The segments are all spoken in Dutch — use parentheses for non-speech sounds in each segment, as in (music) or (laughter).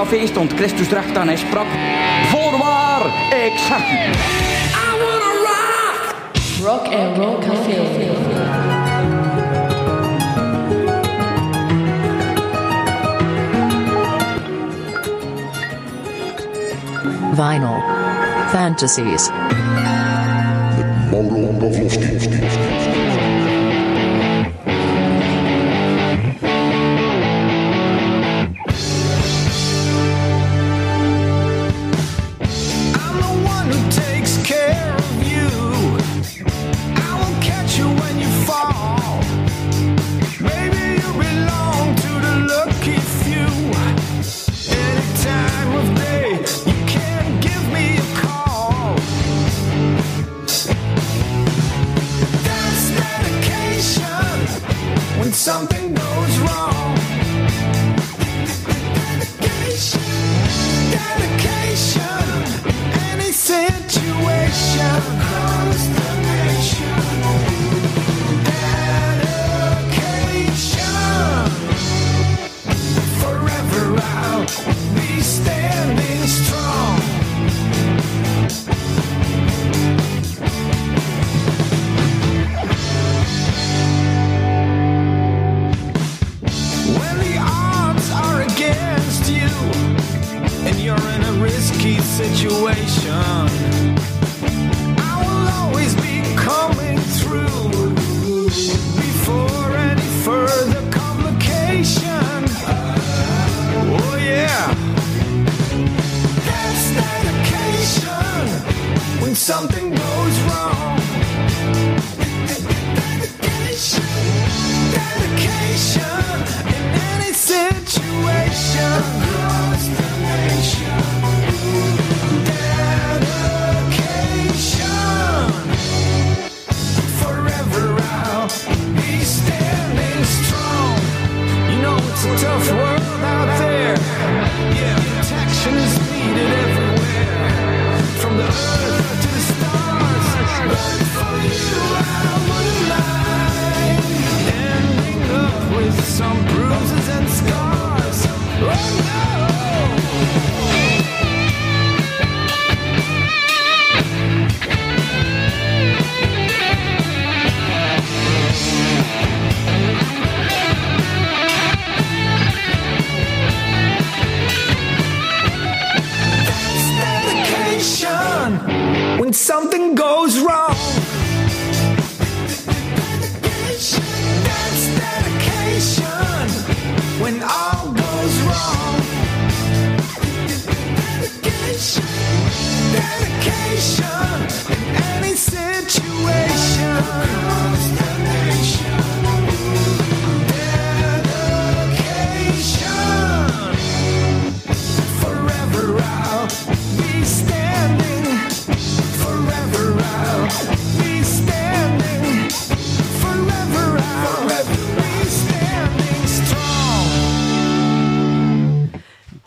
café stond Christus recht en hij sprak. Voorwaar, ik zeg u. Rock and Roll Café. Vinyl. Fantasies. Mauro Pawlowski.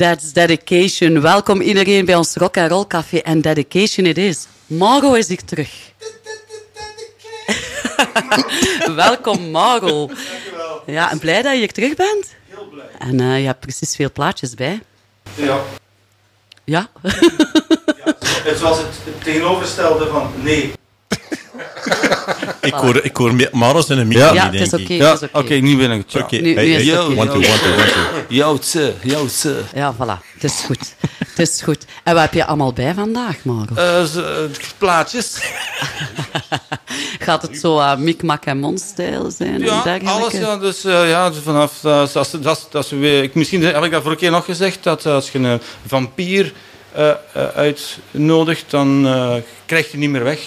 That's Dedication. Welkom iedereen bij ons Rock and Roll Café. En Dedication it is. Mago is hier terug. (laughs) Welkom, Mago. Ja, en blij dat je hier terug bent? Heel blij. En eh, je hebt precies veel plaatjes bij. Ja. Ja? Het was het tegenovergestelde van nee. Ik hoor, ik hoor Maros in een micro, Ja, denk is ik. oké. Ja, het is oké, oké. nu ben ik het. Oké, Nu- is hey, het one, two, one, two. (laughs) Joodse, Joodse. Ja, voilà. Het is goed. Het is goed. En wat heb je allemaal bij vandaag, Mago? Eh, eh, plaatjes. (laughs) Gaat het zo uh, mikmak en monstijl zijn? en Ja, alles. Ja, dus eh, ja, dus vanaf. eh, dat, dat, dat, weer, ik, misschien heb ik dat vorige keer nog gezegd. Dat als je een vampier eh, eh, uitnodigt, dan eh, krijg je niet meer weg.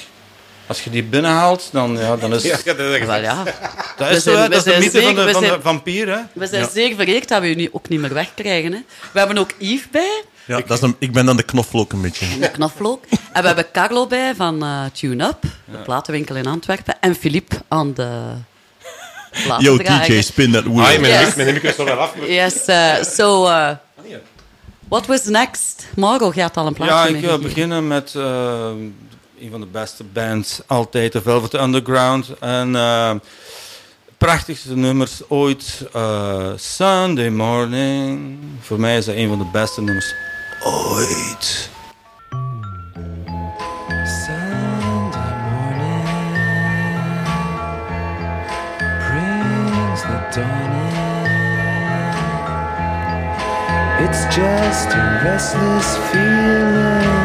Als je die binnenhaalt, dan, ja, dan is Wel ja. dat, is zo, zijn- hè, we dat is de zijn mythe van zeker- de, we van de zijn- vampier. Hè? We zijn zeer vereerd dat we u nu ook niet meer wegkrijgen. Hè. We hebben ook Yves bij, Ja, dat is een, ik ben dan de knoflook een beetje. de knoflook. En we hebben Carlo bij van eh, Tune Up, de platenwinkel in Antwerpen. En Philippe aan de Yo. DJ, spin that wheel. Ah, mijn, Yes. yes. mijn micro is nog wel af. Yes, uh, so... uh, what was next? Margot gaat al een plaatje Ja, ik wil beginnen met eh, een van de beste bands altijd, de Velvet Underground. En eh, prachtigste nummers ooit. eh, Sunday Morning. Voor mij is dat een van de beste nummers ooit. It's just a restless feeling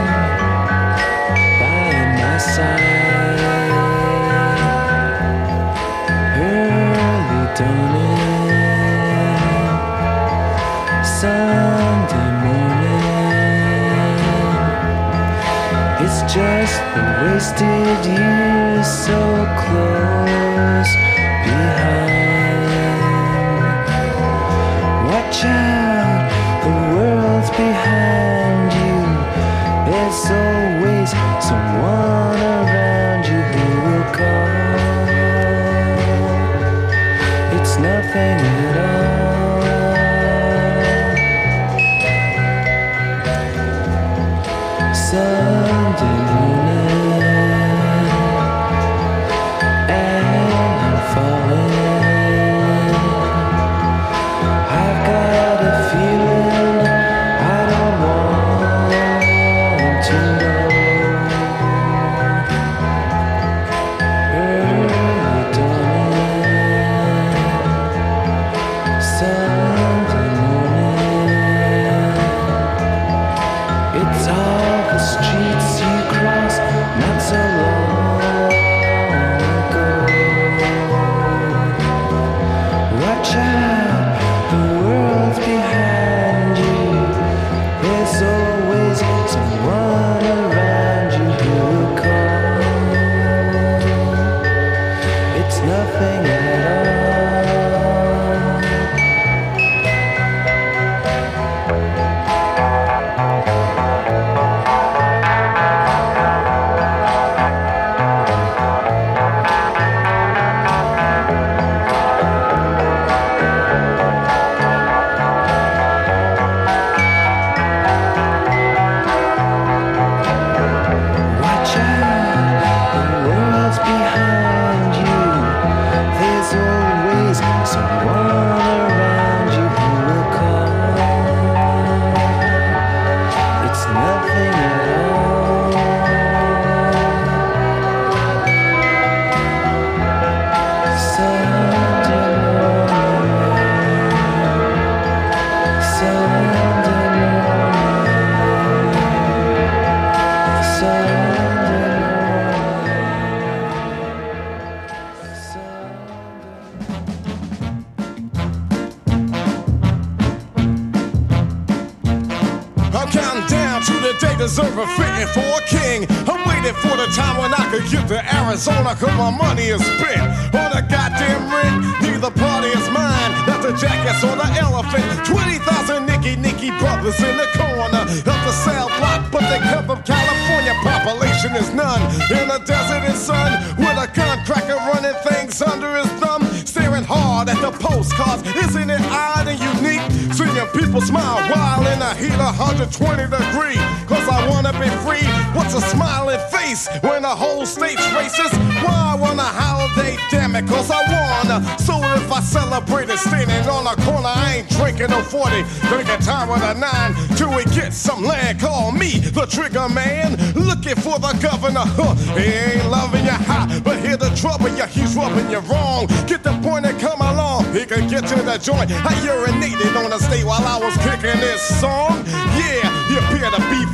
day deserving fitting for a king. I'm waiting for the time when I could get to Arizona, cause my money is spent on a goddamn rent. Neither party is mine, not the jackass or the elephant. 20,000 Nicky Nicky brothers in the corner of the cell block, but they come from California. Population is none. In the desert and sun, with a gun cracker running things under his thumb, staring hard at the postcards. Isn't it odd and unique? Seeing people smile while in the heat of 120 degree. I wanna be free. What's a smiling face when the whole state's racist? Why I want a holiday? Damn it, cause I wanna. So if I celebrate it standing on a corner, I ain't drinking no 40. Drinking time with a nine till we get some land. Call me the trigger man. Looking for the governor. Huh. He ain't loving you hot, but hear the trouble. Yeah, he's rubbing you wrong. Get the point and come along. He can get to the joint. I urinated on the state while I was kicking this song. Yeah, you appear to be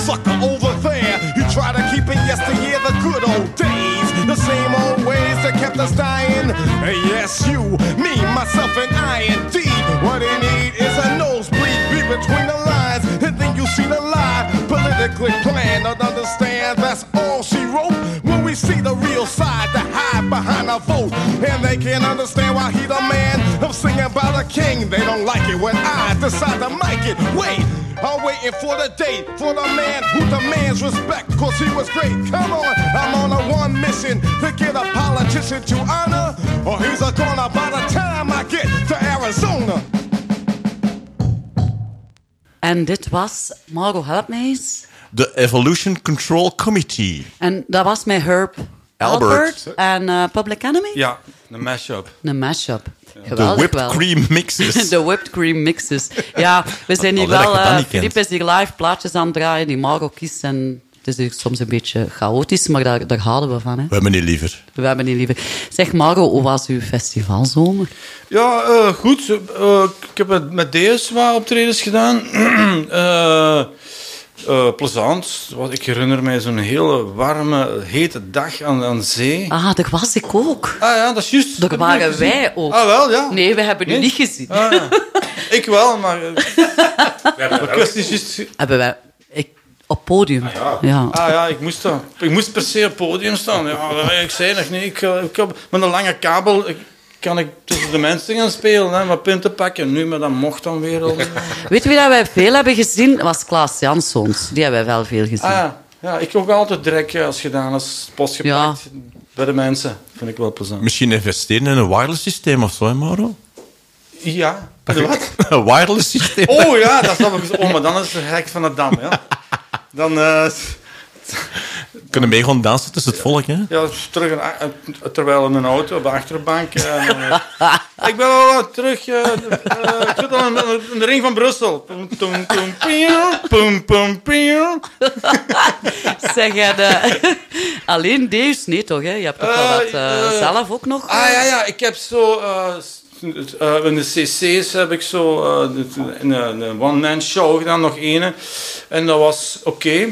sucker over there. You try to keep it yesteryear, the good old days. The same old ways that kept us dying. Yes, you, me, myself, and I indeed. What he need is a nosebleed beat between the lines. And then you see the lie. Politically planned, don't understand. That's all she wrote. When we see the real side, the hide behind a vote. And they can't understand why he the man. I'm singing about a king. They don't like it when I decide to mic it. Wait. I'm waiting for the date for the man who demands respect, cause he was great. Come on, I'm on a one mission to get a politician to honor, or he's a goner by the time I get to Arizona. En dit was, Margot, help me eens. De Evolution Control Committee. En dat was met Herb Albert. Albert, en eh, Public Enemy. Ja, Een mashup. Een mashup. De whipped wel. cream mixes. (laughs) De whipped cream mixes. Ja, we zijn hier wel... Filip is hier live plaatjes aan het draaien, die Maro kiest. En het is hier soms een beetje chaotisch, maar daar, daar houden we van. Hè. We hebben niet liever. We hebben niet liever. Zeg Maro, hoe was uw festivalzomer? Ja, eh, goed. Eh, ik heb met, met DS wat optredens gedaan. (clears throat) Eh, eh, plezant. Wat- Ik herinner mij zo'n hele warme, hete dag aan, aan zee. Ah, daar was ik ook. Ah ja, dat is juist. Daar waren dat wij ook. Ah wel, ja. Nee, we hebben u Nee? niet gezien. Ah, ja. (laughs) Ik wel, maar... eh, (laughs) was niet juist... Hebben wij... Ik, op podium. ja. Ah ja, ik moest, dat. ik moest per se op podium staan. Ja, ik zei nog niet. Ik, eh, ik heb, met een lange kabel ik- kan ik tussen de mensen gaan spelen, hè, met punten pakken. Nu, maar dat mocht dan weer al. (laughs) Weet je wie dat wij veel hebben gezien? Dat was Klaas Jansons. Die hebben wij wel veel gezien. Ah ja. ja, ik ook altijd direct eh, als gedaan als post gepakt bij de mensen. Vind ik wel plezant. Misschien investeren in een wireless systeem of zo, hè, Mauro? Ja, de wat? (laughs) Een wireless systeem. Oh ja, dat snap ik. Oh, maar dan is het hek van de dam, ja. Dan, eh, Kunnen mee gaan dansen tussen het volk, hè? ja, terug een, terwijl in een auto op de achterbank. En, eh, ik ben al wat terug. ik zit al in, in de ring van Brussel. Pum, pum, pum, pum. Zeg, en, (laughs) alleen Deus? Nee toch, hè? Je hebt toch wel wat zelf ook nog? Ah ja, ja, ik heb zo. in de CC's heb ik zo eh, een, one-man show gedaan, nog ene. En dat was oké.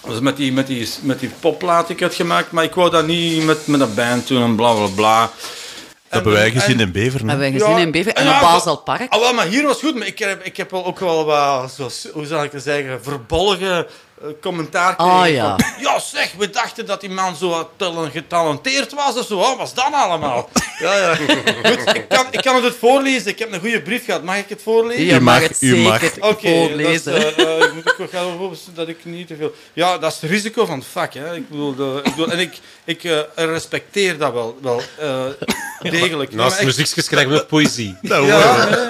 Was met die, met, die, met die popplaat die ik had gemaakt, maar ik wou dat niet met, met een band doen en bla bla bla. Dat hebben wij gezien in Beveren. hè. hebben wij gezien ja, in Bever en op Basel Park. Ah, wel, maar hier was goed, maar ik heb, ik heb wel ook wel wat, zoals, hoe zal ik het zeggen, verbolgen eh, commentaar Ah, gekregen. ja. van, ja, zeg, we dachten dat die man zo tal- getalenteerd was of zo. Wat was dat allemaal? (laughs) Ja, ja. Goed, ik kan, ik kan het voorlezen. Ik heb een goede brief gehad. Mag ik het voorlezen? Je mag het u mag. zeker Oké, voorlezen. dat is, eh, eh, ik moet ook gaan hopen dat ik niet te veel... Ja, dat is het risico van het vak. Hè. Ik bedoel, de, ik bedoel, en ik, ik eh, respecteer dat wel, wel eh, degelijk. Naast muziekjes krijgen we poëzie. Dat ja, nee,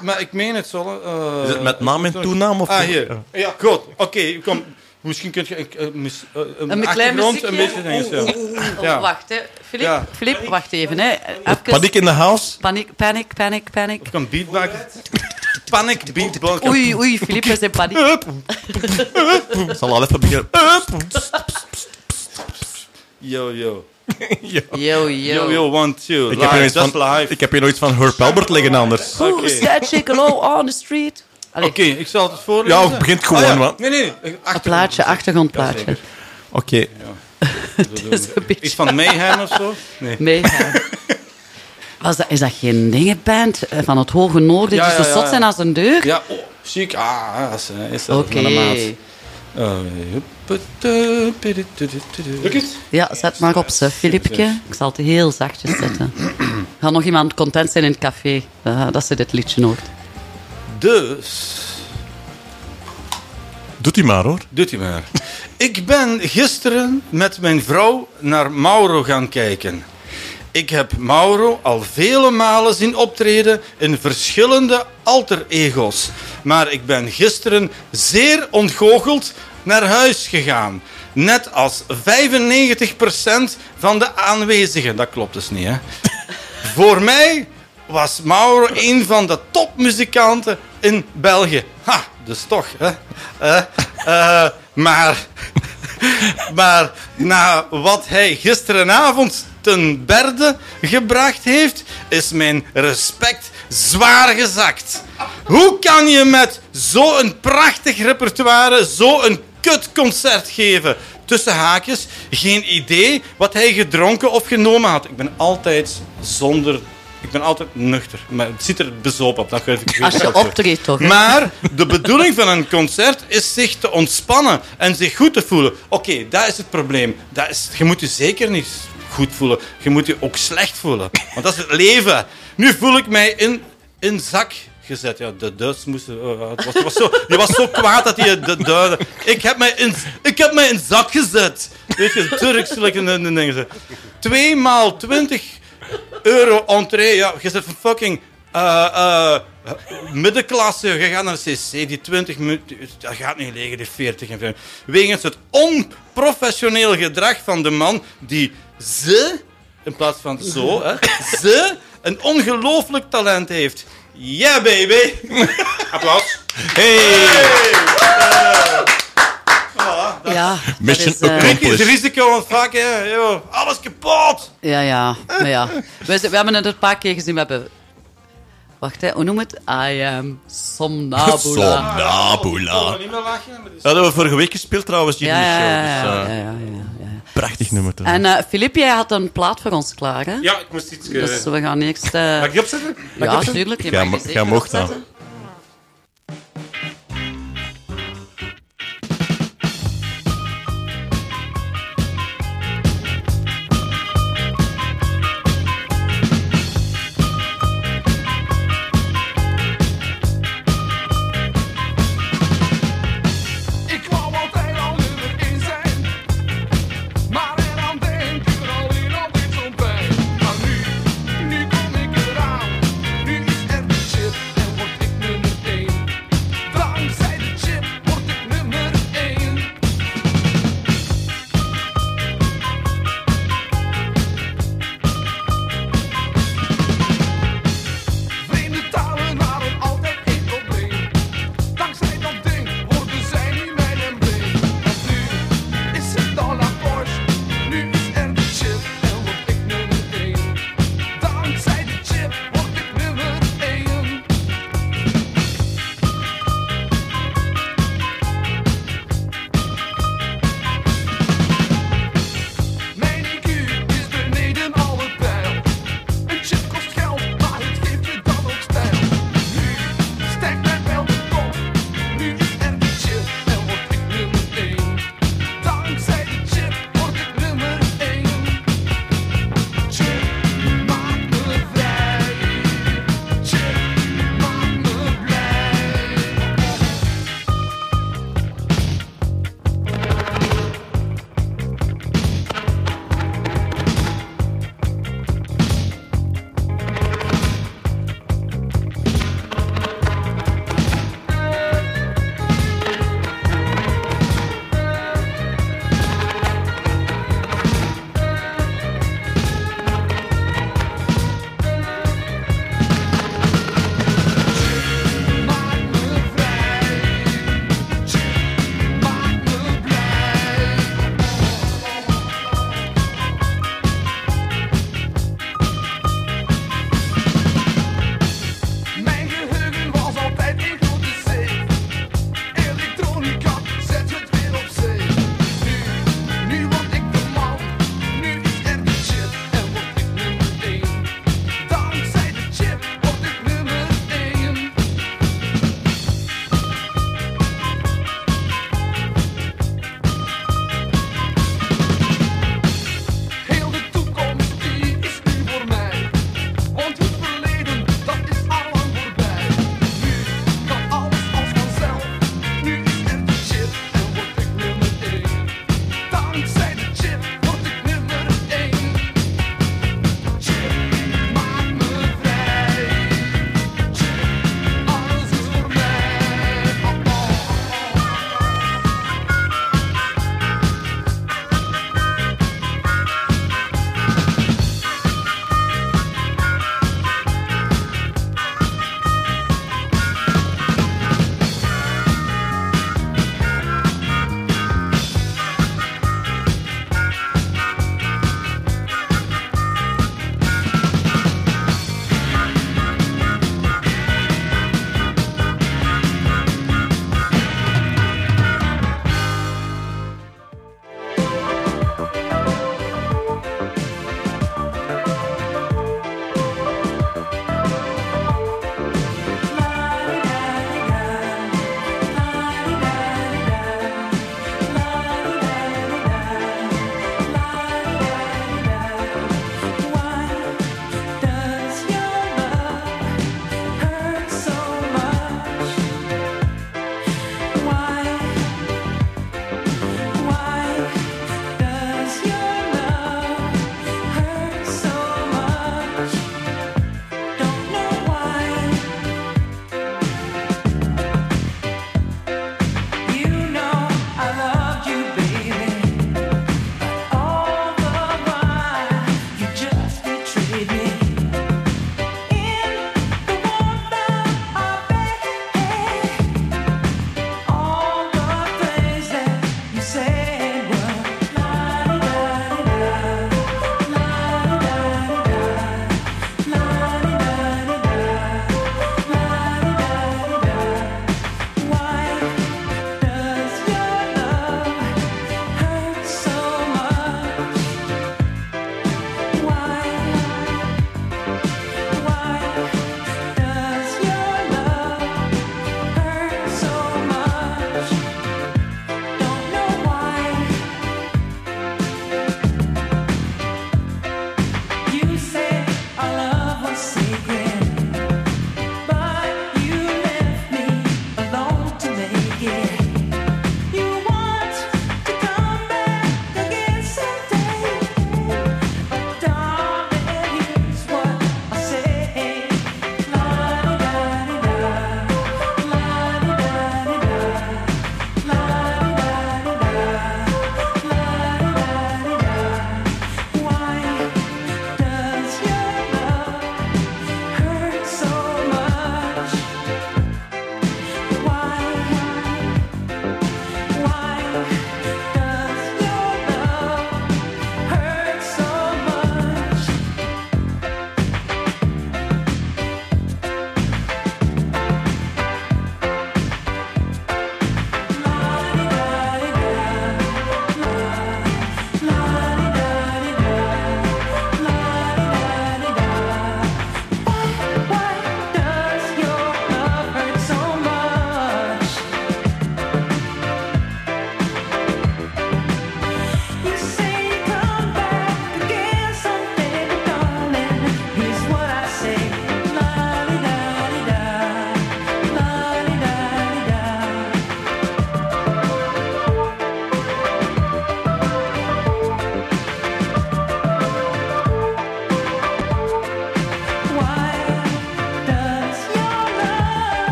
maar ik meen het zo. Eh, Is het met naam en toenaam? Of Ah, hier. Ja, goed. Oké, kom. Misschien kun je een, een, mis- eh, een, Een klein achtergrond een muziekje? beetje dingen. Ja. Oh, Ja. Wacht, hè. Filip, Ja. Filip, wacht even. Hè. Even. Panic in the house? Paniek, paniek, paniek, paniek. Of kan beatbox. Panic beatbox. Oei, oei, Filip is in paniek. Ik zal al even beginnen. Yo, (laughs) yo. Yo, Yo, yo. yo, one, two. Ik heb, hier Live, nooit just van, live. ik heb hier nooit van Herb Albert liggen anders. Who's Oké. that chick alone on the street? Oké, ik zal het voorlezen. Ja, het begint gewoon, Ah, ja. Nee, nee. een plaatje, achtergrondplaatje. Oké. (laughs) Is beetje Iets van Mayhem of zo? Nee. mee. Was dat, is dat geen dingenband eh, van het Hoge Noorden Ja, die zo ja, ja, zot zijn als een deur? Ja, oh, ziek. Ah, is, eh, is dat Oké. Eh, het? Ja, zet maar op ze, Filipje. Ik zal het heel zachtjes zetten. (clears throat) Gaat nog iemand content zijn in het café eh, dat ze dit liedje hoort? Dus... Doet hij maar hoor. Doet hij maar. Ik ben gisteren met mijn vrouw naar Mauro gaan kijken. Ik heb Mauro al vele malen zien optreden in verschillende alter-ego's. Maar ik ben gisteren zeer ontgoocheld naar huis gegaan. Net als 95% van de aanwezigen. Dat klopt dus niet, hè? (laughs) Voor mij was Mauro een van de topmuzikanten in België. Ha, dus toch, hè? Eh, eh, maar, maar na wat hij gisterenavond ten berde gebracht heeft, is mijn respect zwaar gezakt. Hoe kan je met zo'n prachtig repertoire zo'n kutconcert geven? Tussen haakjes, geen idee wat hij gedronken of genomen had. Ik ben altijd zonder... Ik ben altijd nuchter. Maar het ziet er bezopen op. Dat geef ik Als je optreedt toch? hè? Maar de bedoeling van een concert is zich te ontspannen en zich goed te voelen. Oké, dat is het probleem. Dat is, je moet je zeker niet goed voelen. Je moet je ook slecht voelen. Want dat is het leven. Nu voel ik mij in, in zak gezet. Ja, de Duits moesten... eh, het was, het was zo, je was zo kwaad dat hij de duiden... Ik heb mij in, ik heb mij in zak gezet. Weet je, Turks, like een, een ding. zo. Twee maal twintig euro entree. Ja, je zit van fucking eh, eh, middenklasse. Je gaat naar de CC, die 20 minuten, dat gaat niet liggen, die 40 en 50. Wegens het onprofessioneel gedrag van de man die ze in plaats van zo, hè, ze een ongelooflijk talent heeft. Yeah, baby! Applaus. Ja, dat Mission is, eh, accomplished. Het risico, want vaak, hè, joh, alles kapot! Ja, ja. Maar ja. We, we hebben het een paar keer gezien. We hebben... Wacht, hè. Hoe noem het? I am (laughs) lachen. maar Dat hadden we vorige week gespeeld trouwens hier Ja, in de ja, show. ja, Dus, ja, eh, ja, ja, ja. Prachtig nummer toch? En eh Filip, jij had een plaat voor ons klaar, hè? Ja, ik moest iets... eh, Dus we gaan eerst... eh, Mag ik die opzetten? Mag die ja, opzetten? tuurlijk. Je Jij mag die zeker mocht dat. opzetten. Ik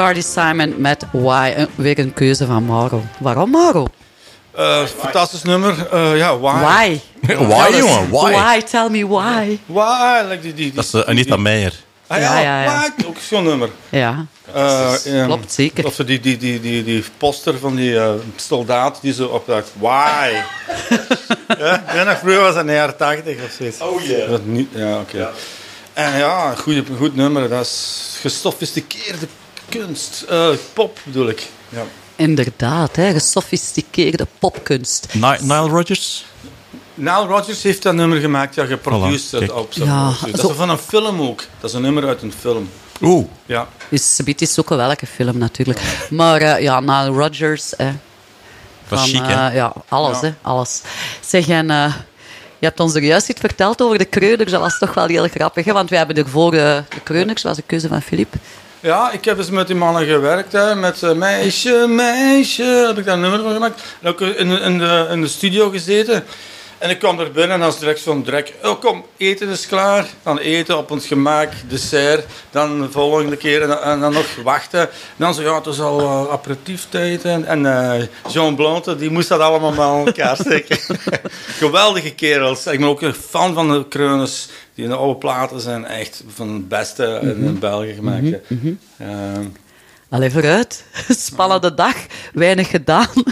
Cardi Simon met Why. Weer een keuze van Maro. Waarom Maro? Eh, fantastisch nummer. Eh, ja, why? Why? (laughs) Why, jongen? Why? Why? Tell me why. Why? Like die, die, die. Dat is eh, Anita Meijer. Ah, Ja, ja, ja. why? Ook zo'n nummer. Ja, Eh, ehm, klopt, zeker. Of die, die, die, die, die poster van die soldaat die zo opdacht. Why? (laughs) ja, ja, vroeger was dat in de jaren 80 of zoiets. Oh yeah. Dat niet, ja, oké. En ja, goed, goed nummer. Dat is gesofisticeerde kunst. Eh, pop bedoel ik. Ja. Inderdaad, hè, gesofisticeerde popkunst. Ni- Nile Rodgers? Nile Rodgers heeft dat nummer gemaakt, ja, geproduceerd kijk. op zijn Ja, Dat zo- is van een film ook. Dat is een nummer uit een film. Oeh. Ja. Dus het is ook wel welke film natuurlijk. Maar eh, ja, Nile Rodgers. Hè, Dat is chic, eh, hè? ja, alles, Ja. hè, alles. Zeg, en eh, je hebt ons er juist iets verteld over de kreuners. Dat was toch wel heel grappig, hè? want we hebben ervoor eh, de kreuners, was een keuze van Filip. Ja, ik heb eens met die mannen gewerkt. Hè, met eh, Meisje, Meisje. Heb ik daar een nummer van gemaakt. En ook in, in, de, in de studio gezeten. En ik kwam er binnen en als direct zo'n drek. Oh, kom, eten is klaar. Dan eten op ons gemaak, dessert. Dan de volgende keer en dan, nog wachten. En dan zo, ja, het is al uh, aperitieftijd. En, en eh, Jean Blonte, die moest dat allemaal bij elkaar steken. (laughs) Geweldige kerels. Ik ben ook een fan van de kreuners. Die oude platen zijn echt van het beste in België gemaakt. hè. Ehm, Allee, vooruit. (laughs) Spannende dag, weinig gedaan. (laughs)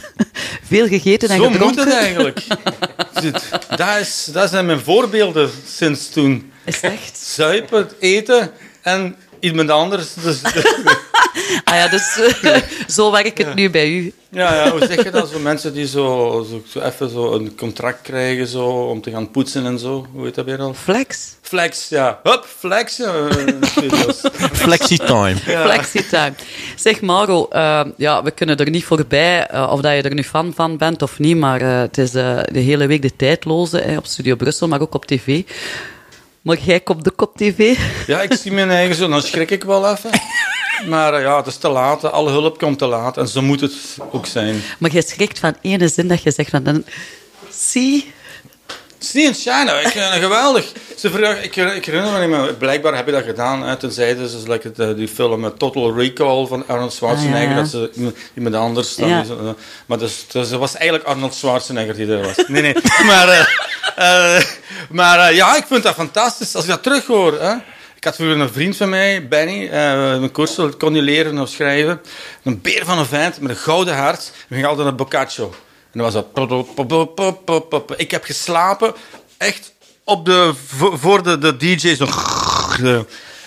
Veel gegeten en Zo moet gedronken. het eigenlijk. (laughs) Dat, is, dat zijn mijn voorbeelden sinds toen. Is echt? Zuipen, eten en iemand anders. Dus, Ah ja, dus eh, (laughs) zo werkt het nu bij u. ja, ja, hoe zeg je dat? Zo mensen die zo, zo, zo even zo een contract krijgen zo, om te gaan poetsen en zo. Hoe heet dat weer al? Flex. Flex, ja. Hup, flex. Ja. (laughs) video's. Flexi-time. Flexitime. Zeg Maro, eh, ja, we kunnen er niet voorbij eh, of dat je er nu fan van bent of niet, maar eh, het is eh, de hele week de tijdloze hè, op Studio Brussel, maar ook op tv. Maar jij komt ook op tv. ja, ik zie mijn eigen zo, dan schrik ik wel even. (laughs) Maar eh, ja, het is te laat. Alle hulp komt te laat. En zo moet het ook zijn. Maar jij schrikt van ene zin dat je zegt van, dan, zie, Zie in China, ik vind het (laughs) geweldig. Ze vragen, ik, ik herinner me niet meer, blijkbaar heb je dat gedaan. Hè, zeiden ze, like het, die film eh, Total Recall van Arnold Schwarzenegger, Ah, ja. dat ze iemand- anders dan Ja. eh, Maar dus, dus het was eigenlijk Arnold Schwarzenegger die er was. Nee, nee. (laughs) maar maar ja, ik vind dat fantastisch als ik dat terug hoor. Hè. Ik had vroeger een vriend van mij, Benny, eh mijn koers kon niet leren of schrijven. Een beer van een vent met een gouden hart. We gingen altijd naar Boccaccio. En dat was dat... Ik heb geslapen, echt op de, voor de, de DJ. Zo.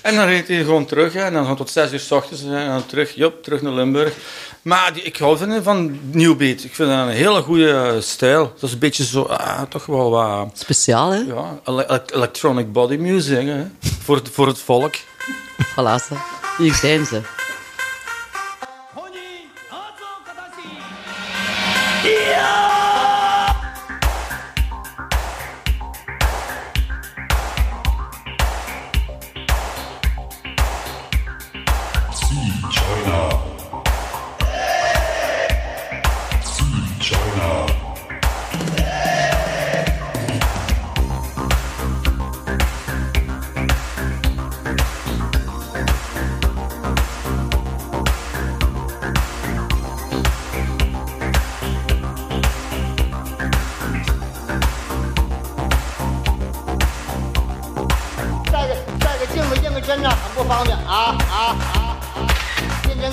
En dan reed hij gewoon terug. Hè. En dan tot zes uur s ochtends. En dan terug, jop, terug naar Limburg. Maar die, ik hou van, van New Beat. Ik vind dat een hele goede eh, stijl. Dat is een beetje zo, ah, toch wel wat... speciaal hè. Ja, ele- ele- electronic body music, hè. Voor, het- voor het volk. Voilà, ze. hier zijn ze. 带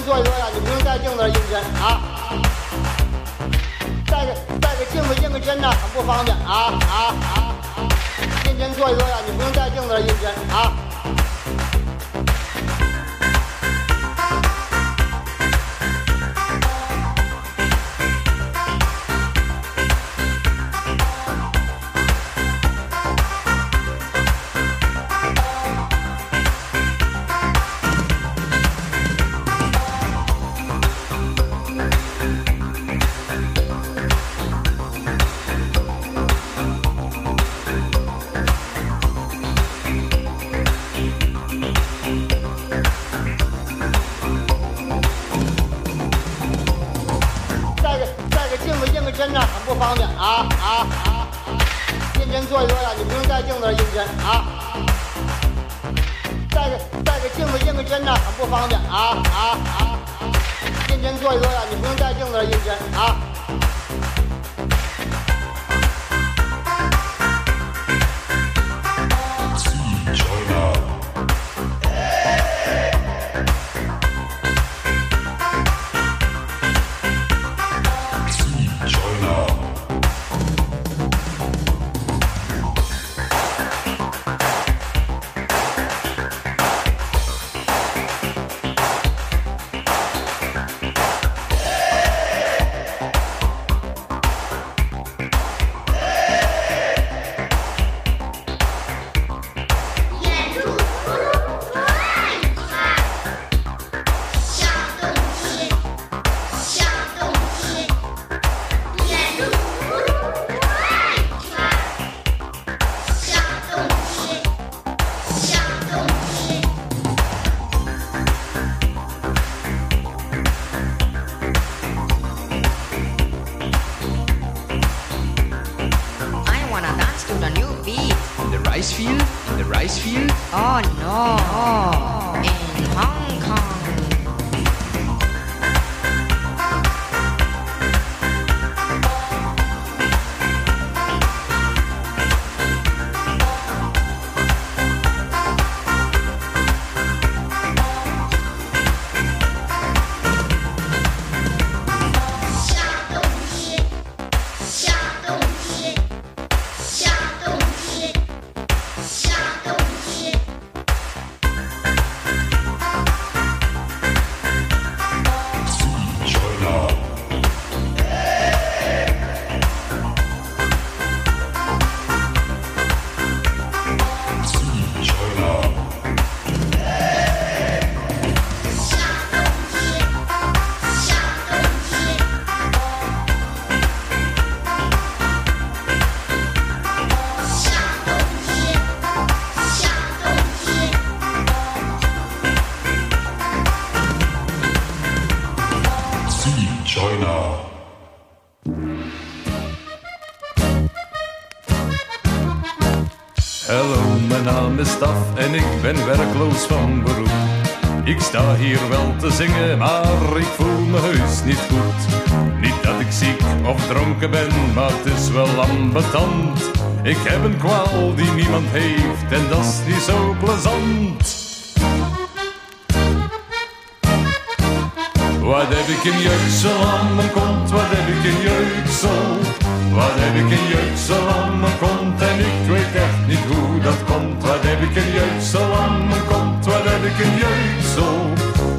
坐一做呀，你不用带镜子印针啊。带个带个镜子印个针呢，很不方便啊啊啊！认真坐一做呀，你不用带镜子印针啊。呀，你不用带镜子印针啊。带个带个镜子印个针呢，很不方便啊啊啊！认真做一做呀，你不用带镜子上认真啊。Naam is Staf en ik ben werkloos van beroep. Ik sta hier wel te zingen, maar ik voel me heus niet goed. Niet dat ik ziek of dronken ben, maar het is wel ambetant. Ik heb een kwaal die niemand heeft en dat is niet zo plezant. Wat heb ik een jeuksel aan mijn kont, wat heb ik een jeuksel? Wat heb ik een jeuksel aan mijn kont en ik weet echt niet hoe dat komt. Wat heb ik een jeuksel aan mijn kont, wat heb ik een jeuksel?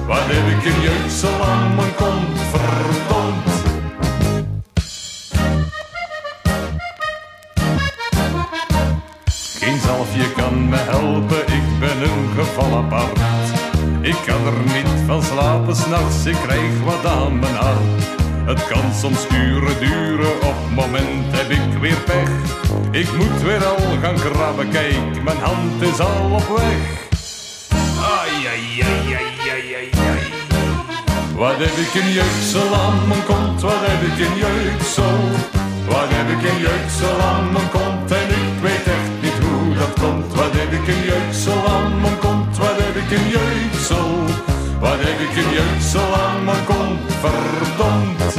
Wat heb ik een jeuksel aan mijn kont, verdomd. Geen zalfje kan me helpen, ik ben een geval apart. Ik kan er niet slapen s'nachts, ik krijg wat aan mijn hart. Het kan soms uren duren, op moment heb ik weer pech. Ik moet weer al gaan krabben, kijk, mijn hand is al op weg. Ai, ai, ai, ai, ai, ai, ai. Wat heb ik een jeuksel aan mijn kont, wat heb ik een jeuksel? Wat heb ik een jeuksel aan mijn kont en ik weet echt niet hoe dat komt. Wat heb ik een jeuksel aan mijn kont, wat heb ik een jeuksel? Wat heb ik een jeuksel aan mijn kont, verdomd.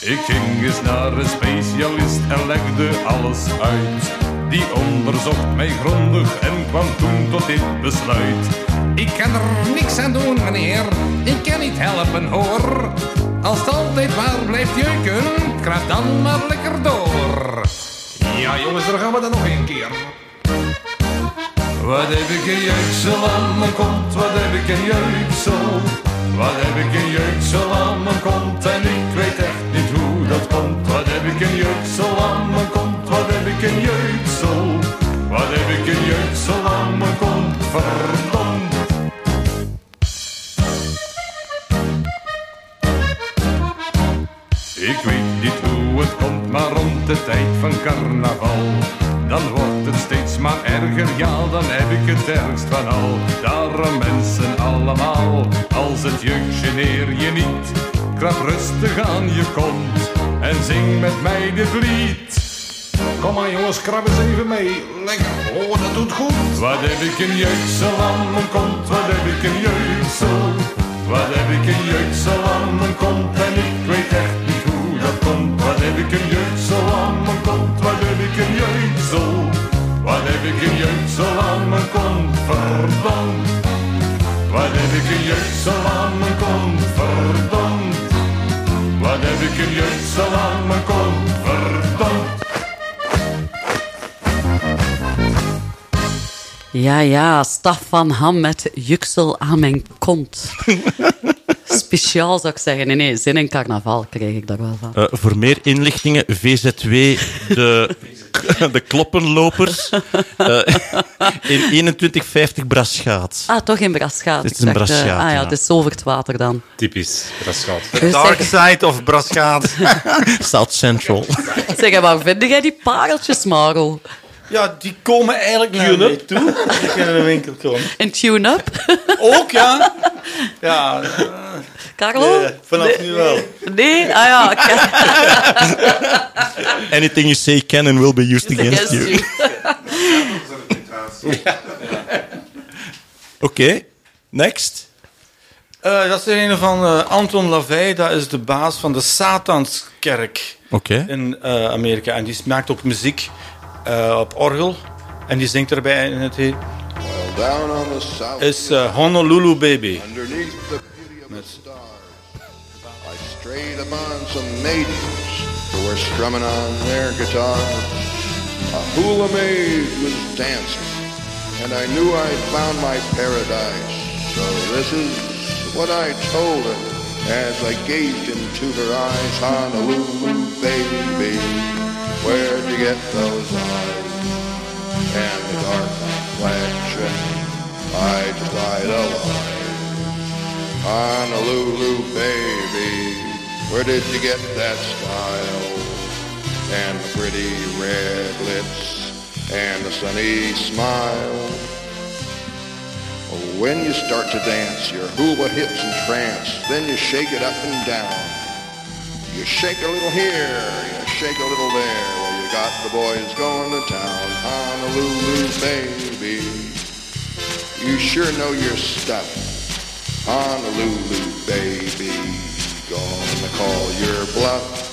Ik ging eens naar een specialist en legde alles uit. Die onderzocht mij grondig en kwam toen tot dit besluit. Ik kan er niks aan doen, meneer. Ik kan niet helpen, hoor. Als het altijd maar blijft jeuken, kruip dan maar lekker door. Ja, jongens, daar gaan we dan nog een keer. Wat heb ik een jeuksel aan mijn kont, wat heb ik een jeuksel? Wat heb ik een jeuksel aan mijn kont en ik weet echt niet hoe dat komt. Wat heb ik een jeuksel aan mijn kont, wat heb ik een jeuksel? Wat heb ik een jeuksel aan mijn kont, verdomd. Van al Daarom mensen allemaal, als het juk geneer je niet Krap rustig aan je kont en zing met mij dit lied Kom maar jongens, krab eens even mee. Lekker, oh dat doet goed. Wat heb ik een jeuksel aan mijn kont, wat heb ik een jeuksel. Wat heb ik een jeuksel aan mijn kont en ik weet echt niet hoe dat komt. Wat heb ik een jeuksel aan mijn kont, wat heb ik een jeuksel. Wat heb ik een jeuksel aan mijn kont, verdomd. Wat heb ik een jeuksel aan mijn kont, verdomd. Wat heb ik een jeuksel aan mijn kont, verdomd. Ja, ja, Staf van Ham met juksel aan mijn kont. (laughs) Speciaal zou ik zeggen. Nee, nee, zin in carnaval kreeg ik daar wel van. Eh, voor meer inlichtingen, VZW, de, (laughs) de kloppenlopers, eh, in 2150 Braschaat. Ah, toch in Braschaat. Het is dacht, eh, Braschaat, Ah ja, ja. het is over het water dan. Typisch, Braschaat. (laughs) Dus De dark side of Braschaat. (laughs) South Central. Zeg, waar vind jij die pareltjes, Marel? Ja, die komen eigenlijk naar mij toe. als ik in de winkel kom. In tune-up? Ook, ja. Ja. Carlo? nee, vanaf nu wel. Nee? Ah ja. (laughs) Anything you say can and will be used against you. (laughs) Oké, next. Eh, dat is er een van eh, Anton LaVey, dat is de baas van de Satanskerk Oké. in eh, Amerika. En die maakt ook muziek eh, op orgel. En die zingt erbij in het heet. Down on the south Is eh, Honolulu Baby. stars, I strayed upon some maidens who were strumming on their guitars. A hula maid was dancing, and I knew I'd found my paradise. So this is what I told her as I gazed into her eyes. Honolulu, baby, where'd you get those eyes? And the dark complexion, I just idolize. Honolulu, baby, where did you get that style? And the pretty red lips and the sunny smile. When you start to dance, your hula hips and trance, then you shake it up and down. You shake a little here, you shake a little there. Well, you got the boys going to town. Honolulu, baby. You sure know your stuff. Honolulu, baby. Gonna call your bluff.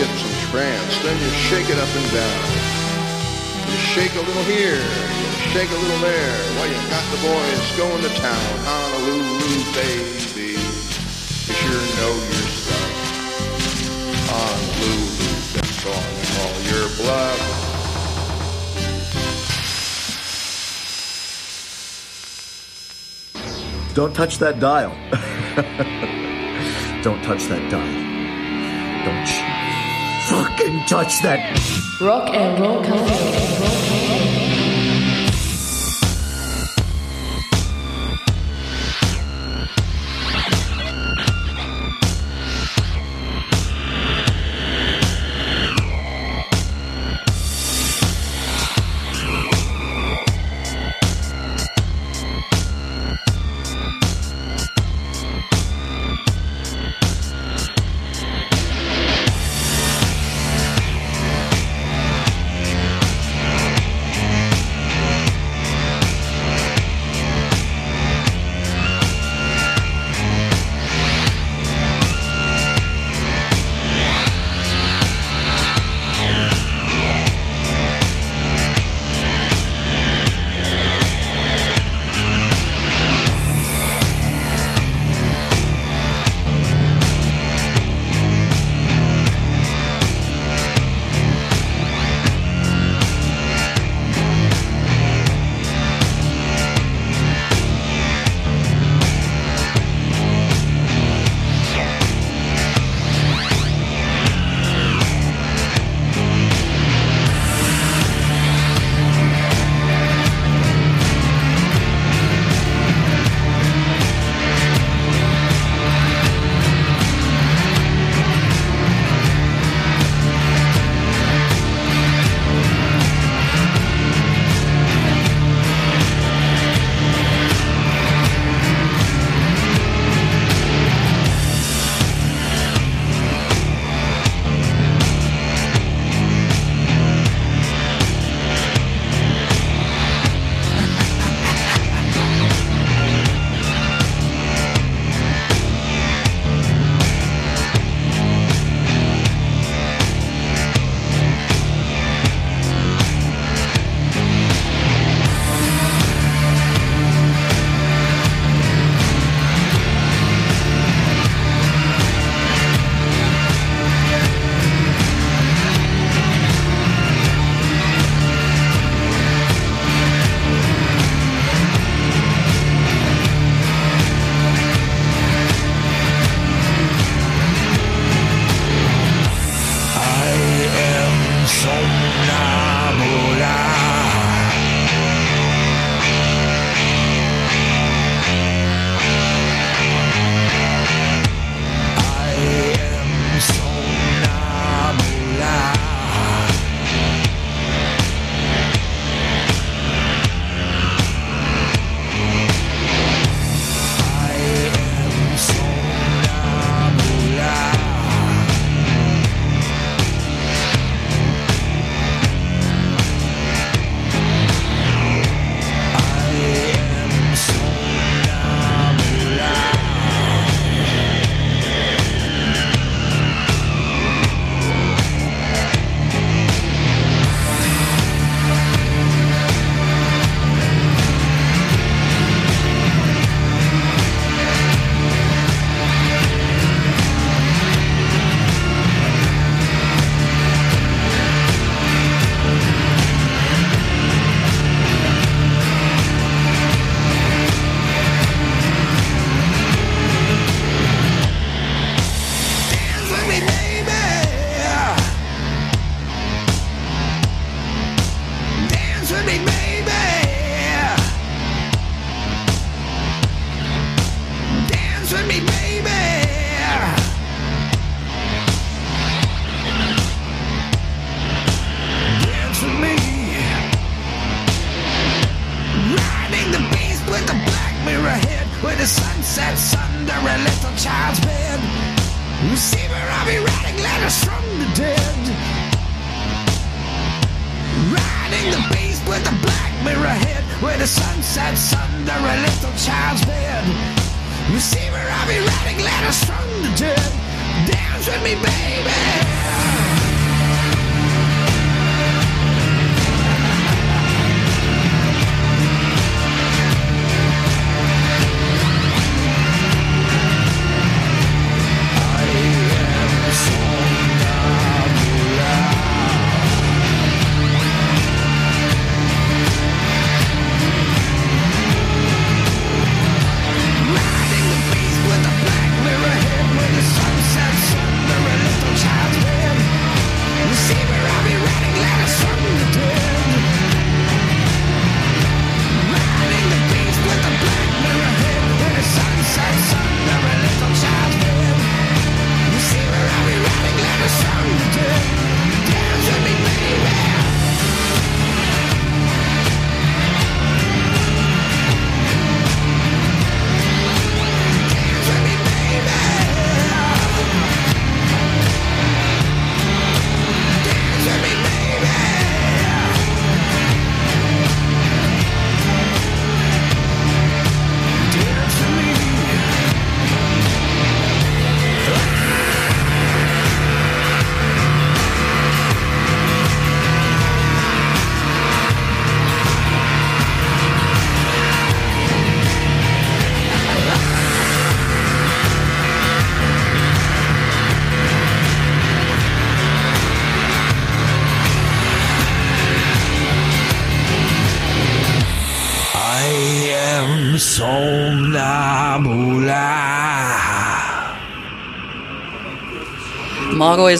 Hula hips trance. Then you shake it up and down. You shake a little here, you shake a little there. Well, you got the boys going to town. Honolulu, baby. You sure know your stuff. Honolulu, that's gonna call your bluff. (laughs) Don't touch that dial. Don't touch that dial. Don't you fucking touch that. Rock and Roll Cafe.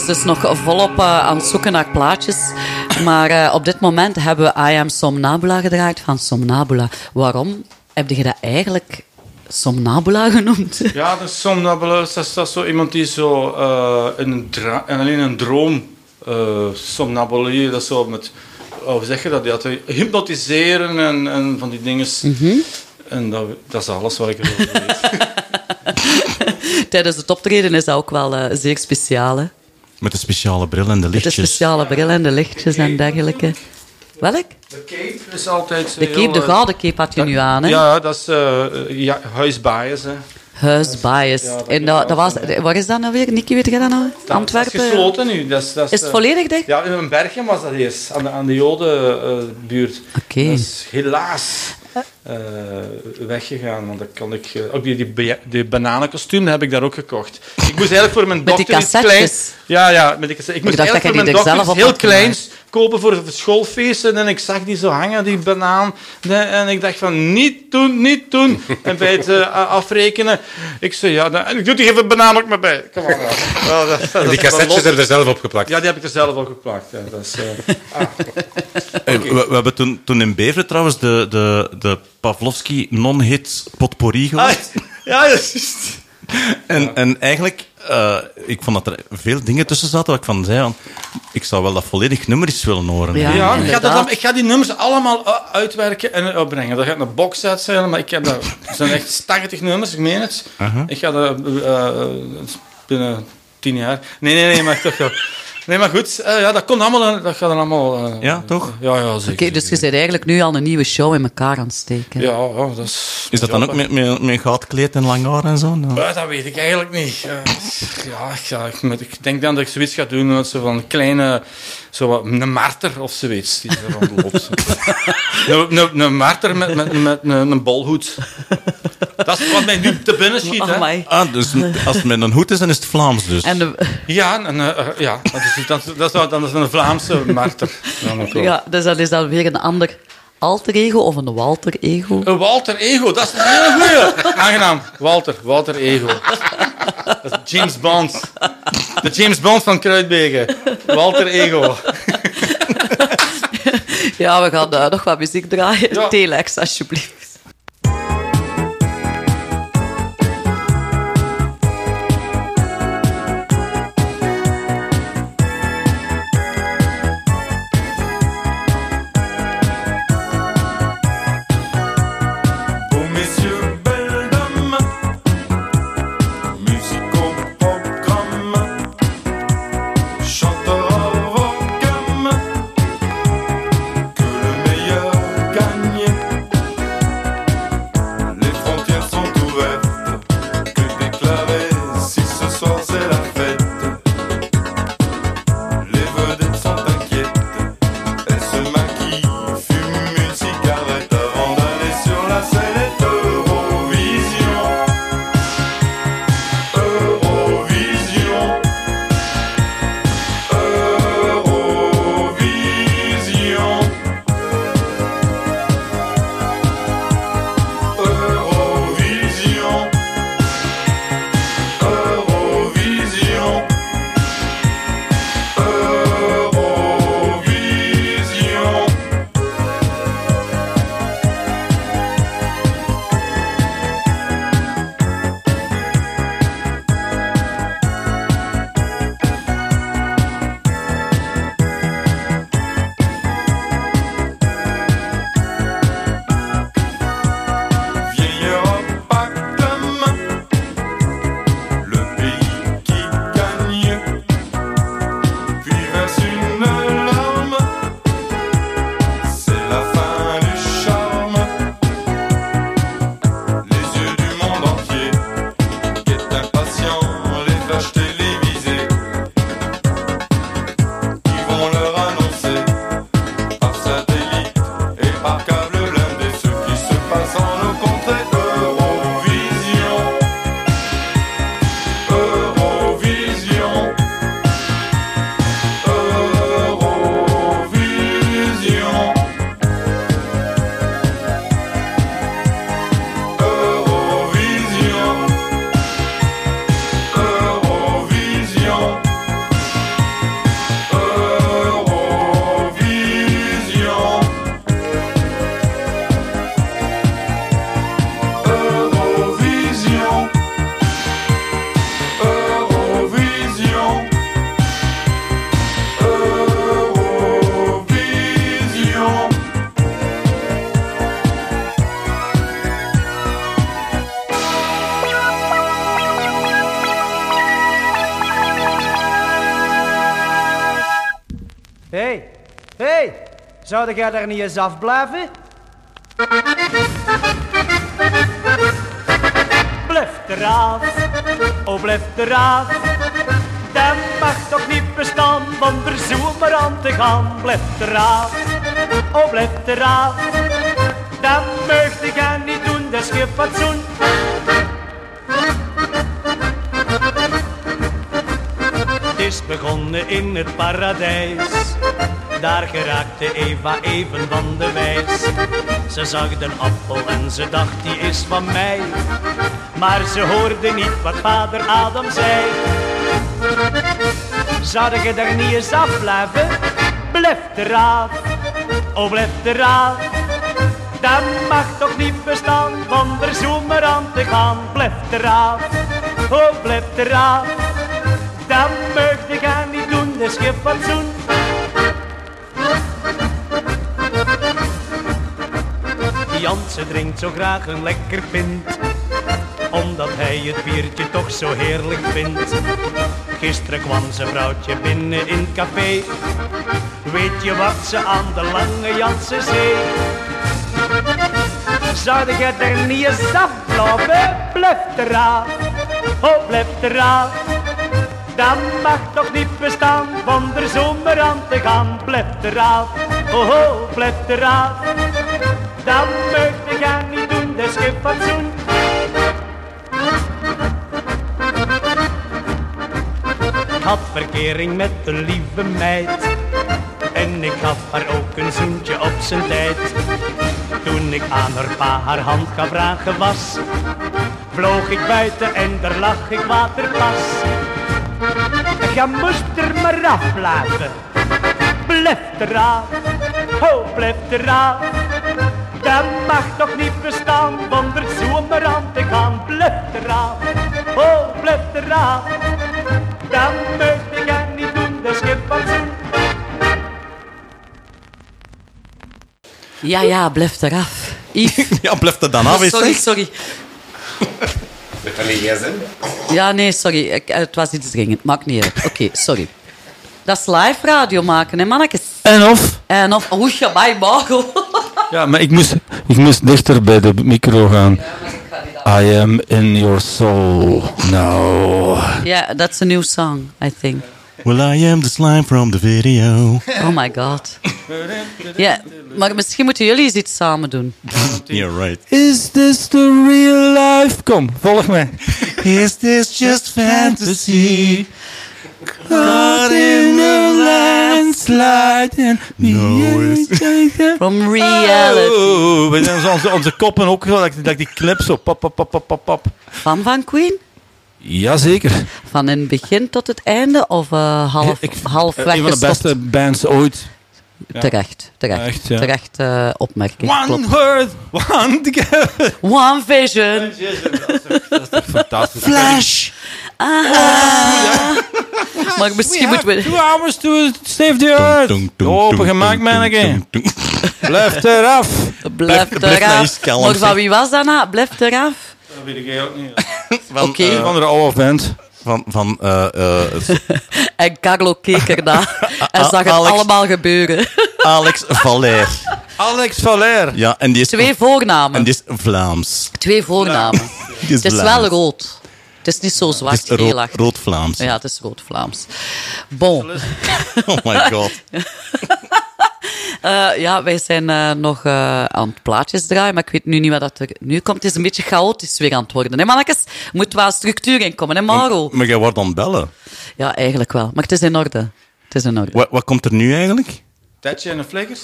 Is dus nog volop eh, aan het zoeken naar plaatjes. Maar eh, op dit moment hebben we I Am Somnambula gedraaid van Somnambula. Waarom heb je dat eigenlijk Somnambula genoemd? (laughs) Ja, somnambulus. Dat is, dat zo iemand die zo in een dra- en alleen een droom uh, somnambulie, dat zo met, hoe zeg je dat? Ja, hypnotiseren en, en van die dingen. En dat, dat is alles wat ik erover weet. (laughs) (laughs) Tijdens het optreden is dat ook wel zeer speciaal. Hè? Met de speciale bril en de Met de lichtjes. speciale bril en de lichtjes en dergelijke. Welk? De cape is altijd... De cape, de gouden cape had je nu aan, hè? Ja, dat is eh ja, huisbias. Hè. Huis Bias. Ja, dat en dat, dat was, waar is dat nou weer? Nicky, weet je dat nou? Antwerpen? Dat is gesloten nu. Dat is, dat Is het eh, volledig dicht? Ja, in Bergen was dat eerst, aan de, aan de Jodenbuurt. Oké. Dat is helaas eh, weggegaan, want dat kan ik... eh, ook die, die, die bananenkostuum heb ik daar ook gekocht. Ik moest eigenlijk voor mijn dochter iets kleins... Ja, ja, met die. Ik moest eigenlijk voor mijn er zelf dochter op iets heel kleins kopen voor het schoolfeesten en ik zag die zo hangen, die banaan. En ik dacht van, niet doen, niet doen. En bij het eh, afrekenen, ik zei, ja, dan, ik doe die even banaan ook maar bij. Kom maar. Ja, dat- dat En die cassettes los. er er zelf op geplakt. Ja, die heb ik er zelf op geplakt. Ja, dat is, eh, ah. Eh, we, we hebben toen, toen in Beveren trouwens de, de, de Pavlovski non-hit potpourri gehoord. Ah, ja, dat is juist. En, en eigenlijk, eh, ik vond dat er veel dingen tussen zaten waar ik van zei, van, ik zou wel dat volledig nummer eens willen horen. Ja, ik, ga dat dan, ik ga die nummers allemaal uh, uitwerken en uitbrengen. Dat gaat een boxset zijn, maar ik heb dat, het zijn echt 80 nummers, ik meen het. Uh-huh. Ik ga dat eh, eh, binnen 10 jaar. Nee, nee, nee, maar toch wel. Nee, maar goed, eh, ja, dat komt allemaal. Dat gaat dan allemaal. eh, Ja, toch? Ja, ja, Oké, zeker. dus je bent eigenlijk nu al een nieuwe show in elkaar aan het steken. Ja, ja, dat is. Is dat dan ook met, met, met en lang haar en zo? Nou. Ja, dat weet ik eigenlijk niet. Eh, ja, ik, ik, moet- ik denk dan dat ik zoiets ga doen met zo van kleine, zo wat, een marter of zoiets die er rondloopt. (laughs) een, een, een marter met, met, met een, een bolhoed. Dat is wat mij nu te binnen schiet. hè. Ah, dus als het met een hoed is, dan is het Vlaams dus. En de, Ja, en, eh, ja dat, is, dat, dat, is, dat is een Vlaamse marter. Ja, dus dat is dan weer een ander alter ego of een Walter ego. Een Walter Ego, dat is een hele goeie. Aangenaam. Walter, Walter Ego. Dat is James Bond. De James Bond van Kruidbeke. Walter Ego. (laughs) Ja, we gaan eh, nog wat muziek draaien. Telex, alsjeblieft. Zou jij daar niet eens afblijven? Blijf eraf, oh blijf eraf. Dat mag toch niet bestaan, van er zomaar aan te gaan. Blijf eraf, oh blijf eraf. Dat möchte jij niet doen, dat is geen fatsoen. Het is begonnen in het paradijs. Daar geraakte Eva even van de wijs. Ze zag de appel en ze dacht die is van mij. Maar ze hoorde niet wat vader Adam zei. Zou je daar niet eens afblijven? Blijf eraf, oh blijf eraf. Dat mag toch niet bestaan, van er zomaar aan te gaan. Blijf eraf, oh blijf eraf. Dat möchte ik aan niet doen, dat is geen fatsoen. Janse drinkt zo graag een lekker pint Omdat hij het biertje toch zo heerlijk vindt. Gisteren kwam zijn vrouwtje binnen in het café. Weet je wat ze aan de lange Janse zei? Zou je er niet eens aflopen? Blijf eraf, oh blijf eraf Dat mag toch niet bestaan, van er zomaar aan te gaan. Blijf oh oh, blijf dat möchte ik aan niet doen, geen fatsoen. Ik had verkering met een lieve meid. En ik gaf haar ook een zoentje op zijn tijd. Toen ik aan haar pa haar hand gaf vragen was. Vloog ik buiten en daar lag ik waterpas. Je moest er maar afblijven. Blijf eraf. Oh, blijf eraf. Dat mag toch niet bestaan, want er zomer aan te gaan. Blijf eraf. Oh, blijf eraf. Dat moet ik er niet doen, dat is geen. Ja, ja, blijf eraf. (laughs) Ja, blijf er dan af, sorry, sorry. Met een gsm? Ja, nee, sorry. Ik, eh, het was iets dringend. Maakt niet uit. Oké, sorry. Dat is live radio maken, hè, mannetjes? En of? En of... Oei, ja, bij Margot. Ja, maar ik moest, ik moest dichter bij de micro gaan. I am in your soul now. Yeah, that's a new song, I think. Well, I am the slime from the video. Oh my god. Ja, maar misschien moeten jullie eens iets samen doen. Yeah, right. Is this the real life? Kom, volg mij. Is this just fantasy? Caught in a landslide and From reality. Oh, we zijn onze, onze koppen ook zo, dat, dat die clip zo pap, pap, pap, pap, pap. Van Van Queen? Jazeker. Van in het begin tot het einde? Of eh, half, half Eh, Een van de beste bands ooit. Terecht, terecht. Echt, ja. Terecht eh, opmerking. One Klopt. word, one together. (laughs) One vision. Fantastisch. Flash. Aha. Maar misschien moeten we... Two hours to save the earth. Open gemaakt, manneke. Blijf eraf. Blijf eraf. Maar van wie was dat nou? Blijf eraf. Dat weet ik ook niet. (laughs) Van, Oké. eh, Een van de oude band. van, van eh, eh, (laughs) En Carlo keek ernaar en (laughs) zag het Alex- allemaal gebeuren. Alex Valer. Alex Valer. Ja, en die is, Twee voornamen. en die is Vlaams. Twee voornamen. Die Het is Vlaams. wel rood. Het is niet zo Het zwart is rood, geel rood Vlaams. Ja, het is rood-Vlaams. Bon. (laughs) Oh my god. (laughs) Eh, ja, wij zijn eh, nog eh, aan het plaatjes draaien, maar ik weet nu niet wat dat er nu komt. Het is een beetje chaotisch weer aan het worden. Hè, mannetjes? Er moet wel structuur in komen, hè, Maro? Maar jij wordt dan bellen. Ja, eigenlijk wel. Maar het is in orde. Het is in orde. Wat, wat komt er nu eigenlijk? Tetje en de flikkers?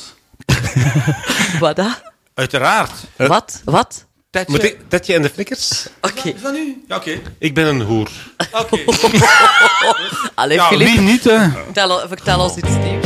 (laughs) Wat dat? Uiteraard. Wat? Wat? Tetje. En de flikkers? Oké. Is dat nu? Ja, oké. Ik ben een hoer. Oké. (laughs) Allee, Ja, Filip, wie niet, hè? vertel, vertel ons iets nieuws.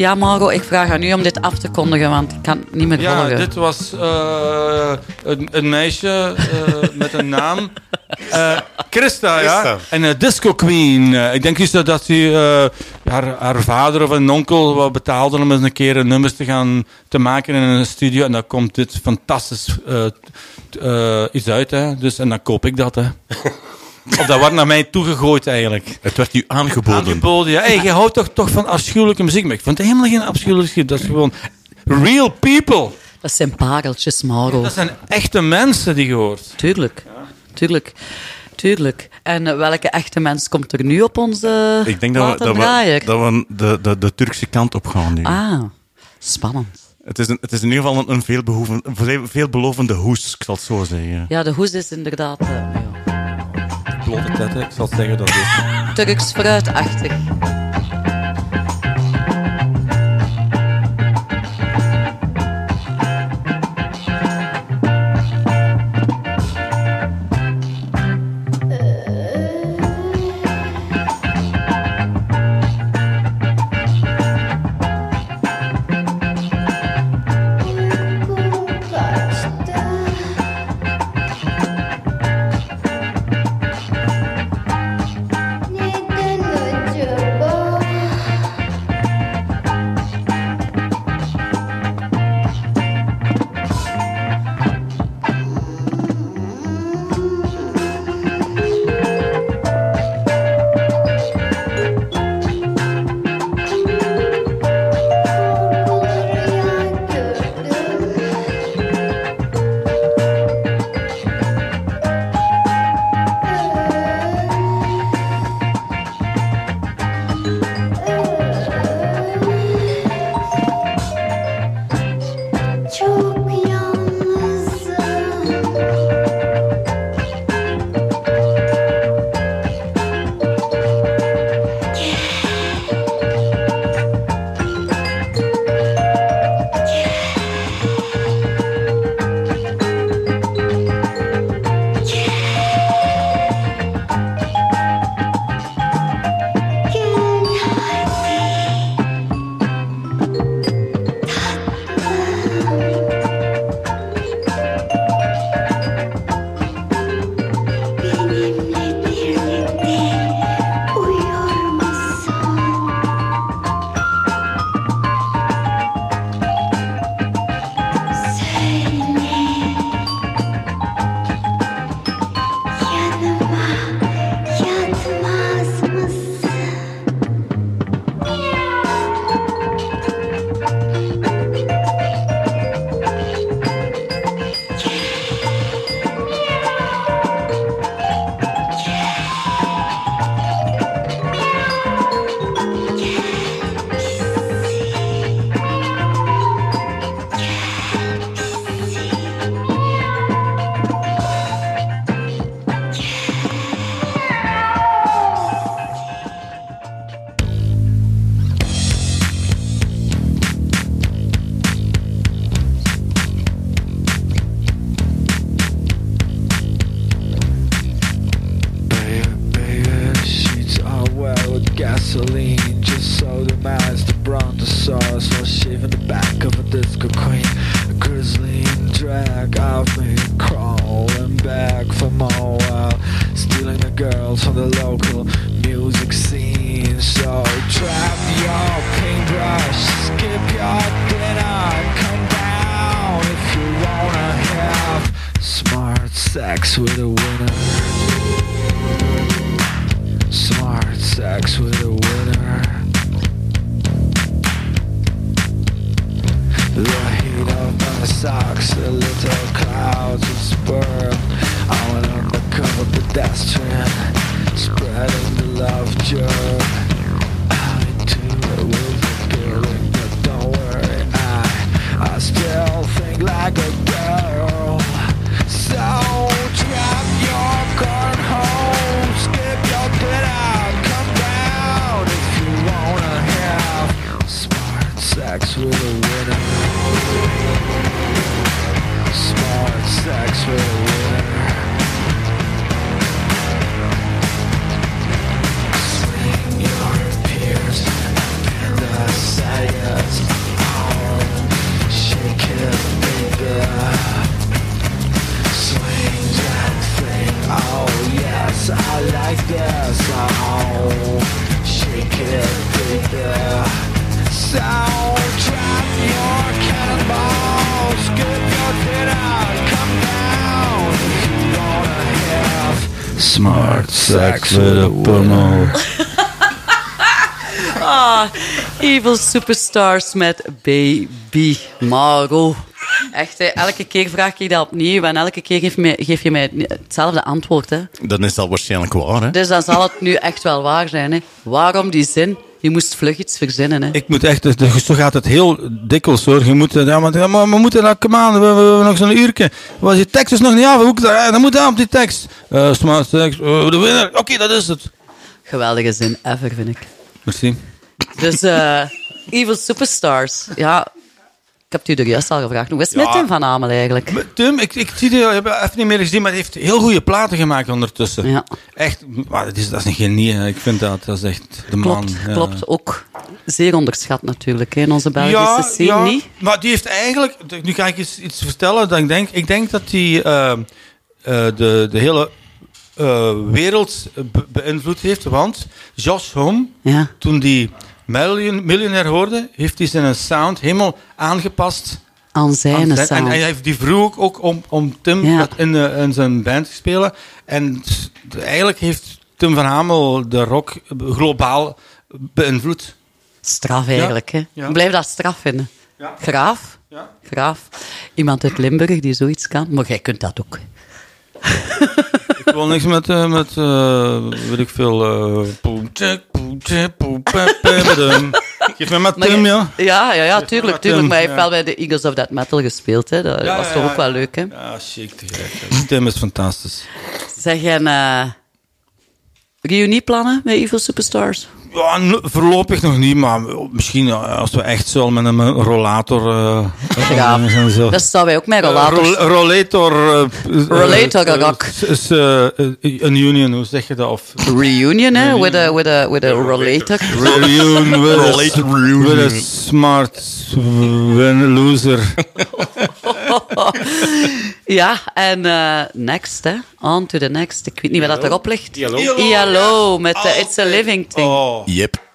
Ja, Margot, ik vraag aan u om dit af te kondigen, want ik kan het niet meer Ja, volgen. dit was eh, een, een meisje eh, met een naam. Eh, Christa, ja. En een disco queen. Ik denk eens dat, dat ze eh, haar, haar vader of een onkel wat betaalde om eens een keer een nummers te gaan te maken in een studio. En dan komt dit fantastisch eh, t- eh, iets uit. Hè. Dus, en dan koop ik dat. Hè. (laughs) of dat wordt naar mij toegegooid eigenlijk. Het werd u aangeboden. Aangeboden, ja. Hey, je houdt toch, toch van afschuwelijke muziek? Maar ik vind het helemaal geen afschuwelijke muziek. Dat is gewoon real people. Dat zijn pareltjes, Margot. Dat zijn echte mensen die je hoort. Tuurlijk. Tuurlijk. Tuurlijk. En eh, welke echte mens komt er nu op onze Ik denk dat we, dat we, dat we de, de, de Turkse kant op gaan nu. Ah, spannend. Het, is een, het is in ieder geval een, een veelbelovende hoes, ik zal het zo zeggen. Ja, de hoes is inderdaad eh, ja, Blote tetten, ik zal zeggen dat is. Turks fruitachtig. Sex with a pummel. Ah, Evil Superstars met Baby Maro. Echt, hè, elke keer vraag ik dat opnieuw en elke keer geef, me, geef je mij hetzelfde antwoord. Hè. Dan is dat waarschijnlijk waar, hè? Dus dan zal het nu echt wel waar zijn. Hè. Waarom die zin? Je moest vlug iets verzinnen. Hè. Ik moet echt, dus zo gaat het heel dikwijls hoor. Je moet, ja, maar, maar we moeten come on, we, we, we hebben nog zo'n uurtje. Was je tekst is nog niet af, hoe, dan moet aan op die tekst. Eh smart sex, de winnaar, oké, dat is het. Geweldige zin ever, vind ik. Merci. Dus eh, Evil Superstars. Ja, ik heb het u er juist al gevraagd. Hoe is het met Ja. Tim van Amel eigenlijk? Tim, ik, ik zie die, heb even niet meer gezien, maar hij heeft heel goede platen gemaakt ondertussen. Ja. Echt, maar dat is, dat is een genie, hè. ik vind dat, dat is echt de man. Klopt, ja. klopt. Ook zeer onderschat natuurlijk hè, in onze Belgische scene. Niet? Maar die heeft eigenlijk, nu ga ik iets, iets vertellen dat ik denk, ik denk dat die eh, eh, de, de hele eh, wereld be- beïnvloed heeft, want Josh Homme, Ja. toen die Million, Millionaire hoorde, heeft hij zijn sound helemaal aangepast. Aan zijn aan sound. En hij heeft die vroeg ook om, om Tim Ja. in, zijn band te spelen. En eigenlijk heeft Tim van Hamel de rock globaal beïnvloed. Straf eigenlijk, hè? Ik blijf dat straf vinden. Graaf. Ja. Graaf. Iemand uit Limburg die zoiets kan. Maar jij kunt dat ook. (laughs) Ik wil niks met, eh, met eh, weet ik veel. Geef mij maar Tim, ja. Ja, ja, ja, tuurlijk, tuurlijk. Maar hij heeft wel bij de Eagles of That Metal gespeeld, hè. Dat was toch ook wel leuk, hè. Ja, chic. Tim is fantastisch. Zeg, en eh reunieplannen met Evil Superstars? Ja, voorlopig nog niet, maar misschien als we echt zo met een rollator... eh Ja, eh, zo. dat staan wij ook met rollators. rol- rollator... eh, Rollator een union, hoe zeg je dat? Of, Reunion, hè, with a, with a, with a rollator. Reunion with, a, with a smart win loser. (laughs) (laughs) ja, en eh, next, hè. On to the next. Ik weet niet wat dat erop ligt. ILO. ILO, met eh, It's a Living Thing. Oh. Yep.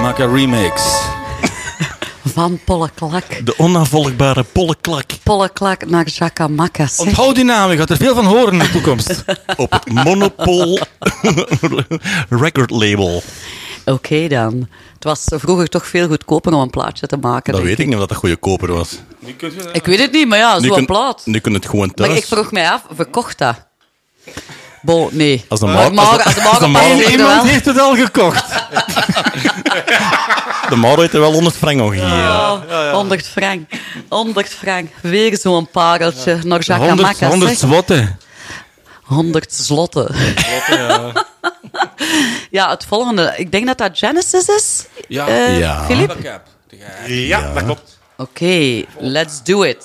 maak een remix. (laughs) Van Polleklak. De onnavolgbare Polleklak. Polleklak naar Jacamakas. Onthoud die naam, je gaat er veel van horen in de toekomst. (laughs) Op het Monopol (laughs) record label. Oké dan. Het was vroeger toch veel goedkoper om een plaatje te maken. Dat weet ik niet of dat een goede koper was. Ik weet het niet, maar ja, zo'n plaat. Nu kun je het gewoon thuis. Maar ik vroeg mij af, verkocht dat? Bo, nee. Als de Mar- als de- als de als de Marenpas Mar- Iemand wel. heeft het al gekocht. De Maro heeft er wel 100 frank nog gegeven. Oh, 100 frank. 100 frank. Weer zo'n pareltje naar 100, Jacamacca. 100 zeg. zwotten. 100 slotten. ja. (laughs) Ja, het volgende. Ik denk dat dat Genesis is. Ja. Eh, Ja. Ja, dat klopt. Oké, let's do it.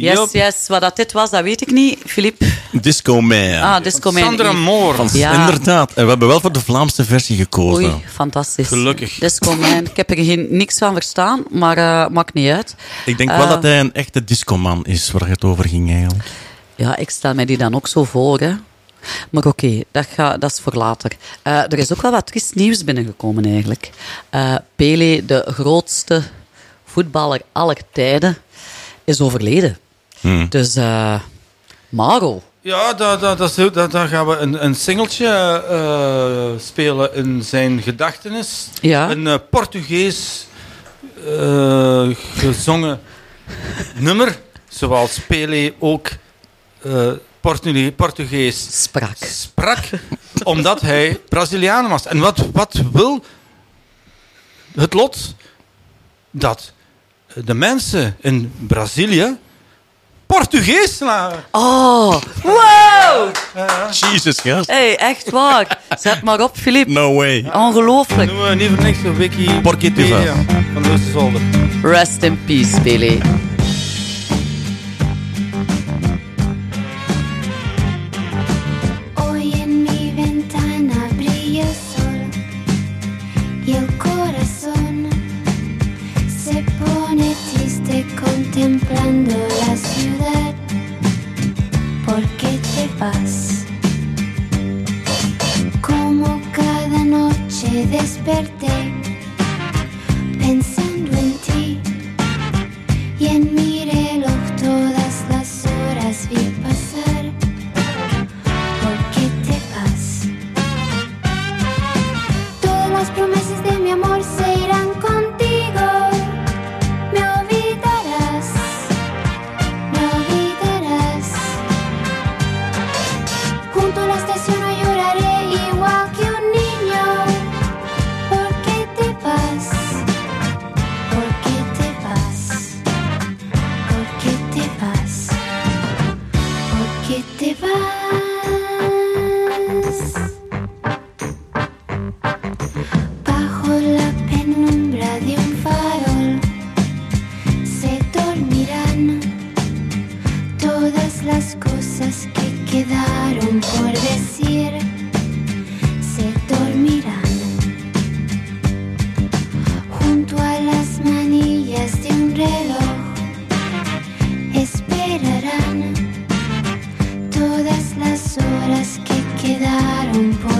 Yes, yes. Wat dat dit was, dat weet ik niet. Filip? Disco Man. Ah, Disco Man. Sandra Moor. Ja. Inderdaad. En we hebben wel voor de Vlaamse versie gekozen. Oei, fantastisch. Gelukkig. Disco Man. Ik heb er geen, niks van verstaan, maar eh, maakt niet uit. Ik denk wel Eh, dat hij een echte discoman is, waar het over ging eigenlijk. Ja, ik stel mij die dan ook zo voor, hè. Maar oké, dat, ga- dat is voor later. Eh, er is ook wel wat triest nieuws binnengekomen, eigenlijk. Eh, Pele, de grootste voetballer aller tijden, is overleden. Hmm. Dus, eh Maro. Ja, daar da, da, zo- da, daar gaan we een, een singeltje eh, spelen in zijn gedachtenis. Ja. Een eh, Portugees eh, gezongen (laughs) nummer, zoals Pele ook eh, Portu- Portugees sprak. sprak, (laughs) omdat hij Braziliaan was. En wat, wat wil het lot? Dat de mensen in Brazilië Portugees slagen. Oh, wow! Jesus, gast. hey, echt waar. Zet maar op, Filip. No way. Ongelooflijk. Doen we niet voor niks voor Wiki vas. van de Zolder. Rest in peace, Pele. Como cada noche desperté pensando en ti y en mi I don't point.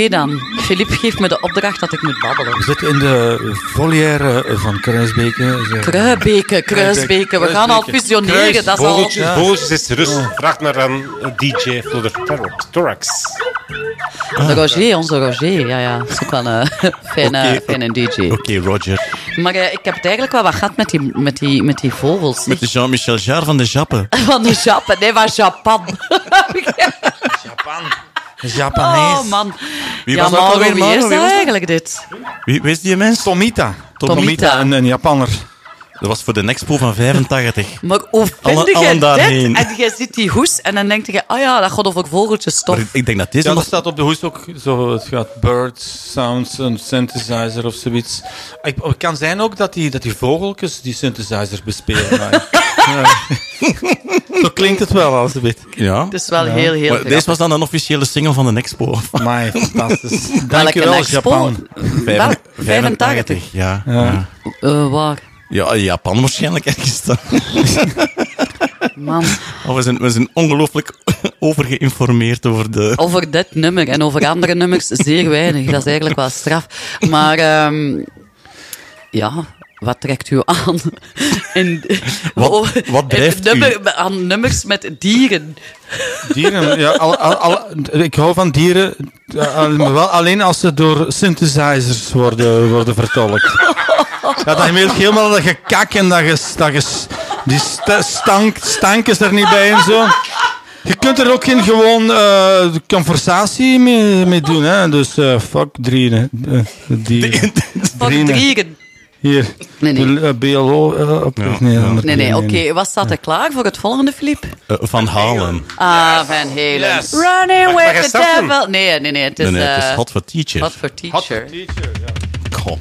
Oké dan. Filip geeft me de opdracht dat ik moet babbelen. We zitten in de volière van Kruisbeke. Kruibeke, Kruisbeke. We gaan al fusioneren. Dat is al... Is rust. Vraag naar aan DJ Flodder Thorax. De Roger, onze Roger. Ja, ja. Dat is ook wel een (laughs) fijne, Oké, fijne DJ. Oké, Roger. Maar eh, ik heb het eigenlijk wel wat gehad met die, met die, met die vogels. Met de Jean-Michel Jarre van de Jappen. (laughs) Van de Japan. Nee, van Japan. (laughs) Japanees. Oh, man. Wie ja, was dat maar alweer, wie is dat eigenlijk, dit? Wie, wie is die mens? Tomita. Tomita. Tomita, een, een Japanner. Dat was voor de Expo van 85. (laughs) Maar hoe vind je dit? daarheen. En je ziet die hoes en dan denk je, ah ja, dat gaat over vogeltjes stof. Maar ik denk dat deze Ja, nog... staat op de hoes ook zo, het gaat birds, sounds, een synthesizer of zoiets. Ik, het kan zijn ook dat die, dat die vogeltjes die synthesizer bespelen. maar- (laughs) ja. Zo klinkt het wel als je weet. Ja. Het is wel heel, heel Maar deze was dan een officiële single van de Expo. (laughs) Maar fantastisch. Dankjewel? Japan. Wel, 85, ja. Ja. ja. Eh, waar? Ja, in Japan waarschijnlijk ergens dan. (laughs) Man. Oh, we, zijn, we zijn ongelooflijk (laughs) overgeïnformeerd over de... Over dit nummer en over andere nummers zeer weinig. Dat is eigenlijk wel straf. Maar ehm, ja, wat trekt u aan? (laughs) In, Wat- drijft nummer, Aan nummers met dieren. Dieren, ja, al, al, al- ik hou van dieren, eh, maar wel alleen als ze door synthesizers worden, worden vertolkt. Ja, dan weet ik helemaal dat gekak en dat je, dat je die st- stank, stank is er niet bij en zo. Je kunt er ook geen gewoon eh, conversatie mee, mee doen, hè. Dus eh, fuck dieren. eh, dieren. Fuck dieren. Hier, Nee, nee. de, eh, BLO eh, op. Nee, dat Nee, nee, moet oké. Wat staat er klaar voor het volgende, Filip? eh, van Halen. Ah, Van Halen. Yes. Running with the devil. Nee, nee, nee. Het is, Nee, nee, het is Hot for Teacher. Hot for Teacher. Goh. Oh,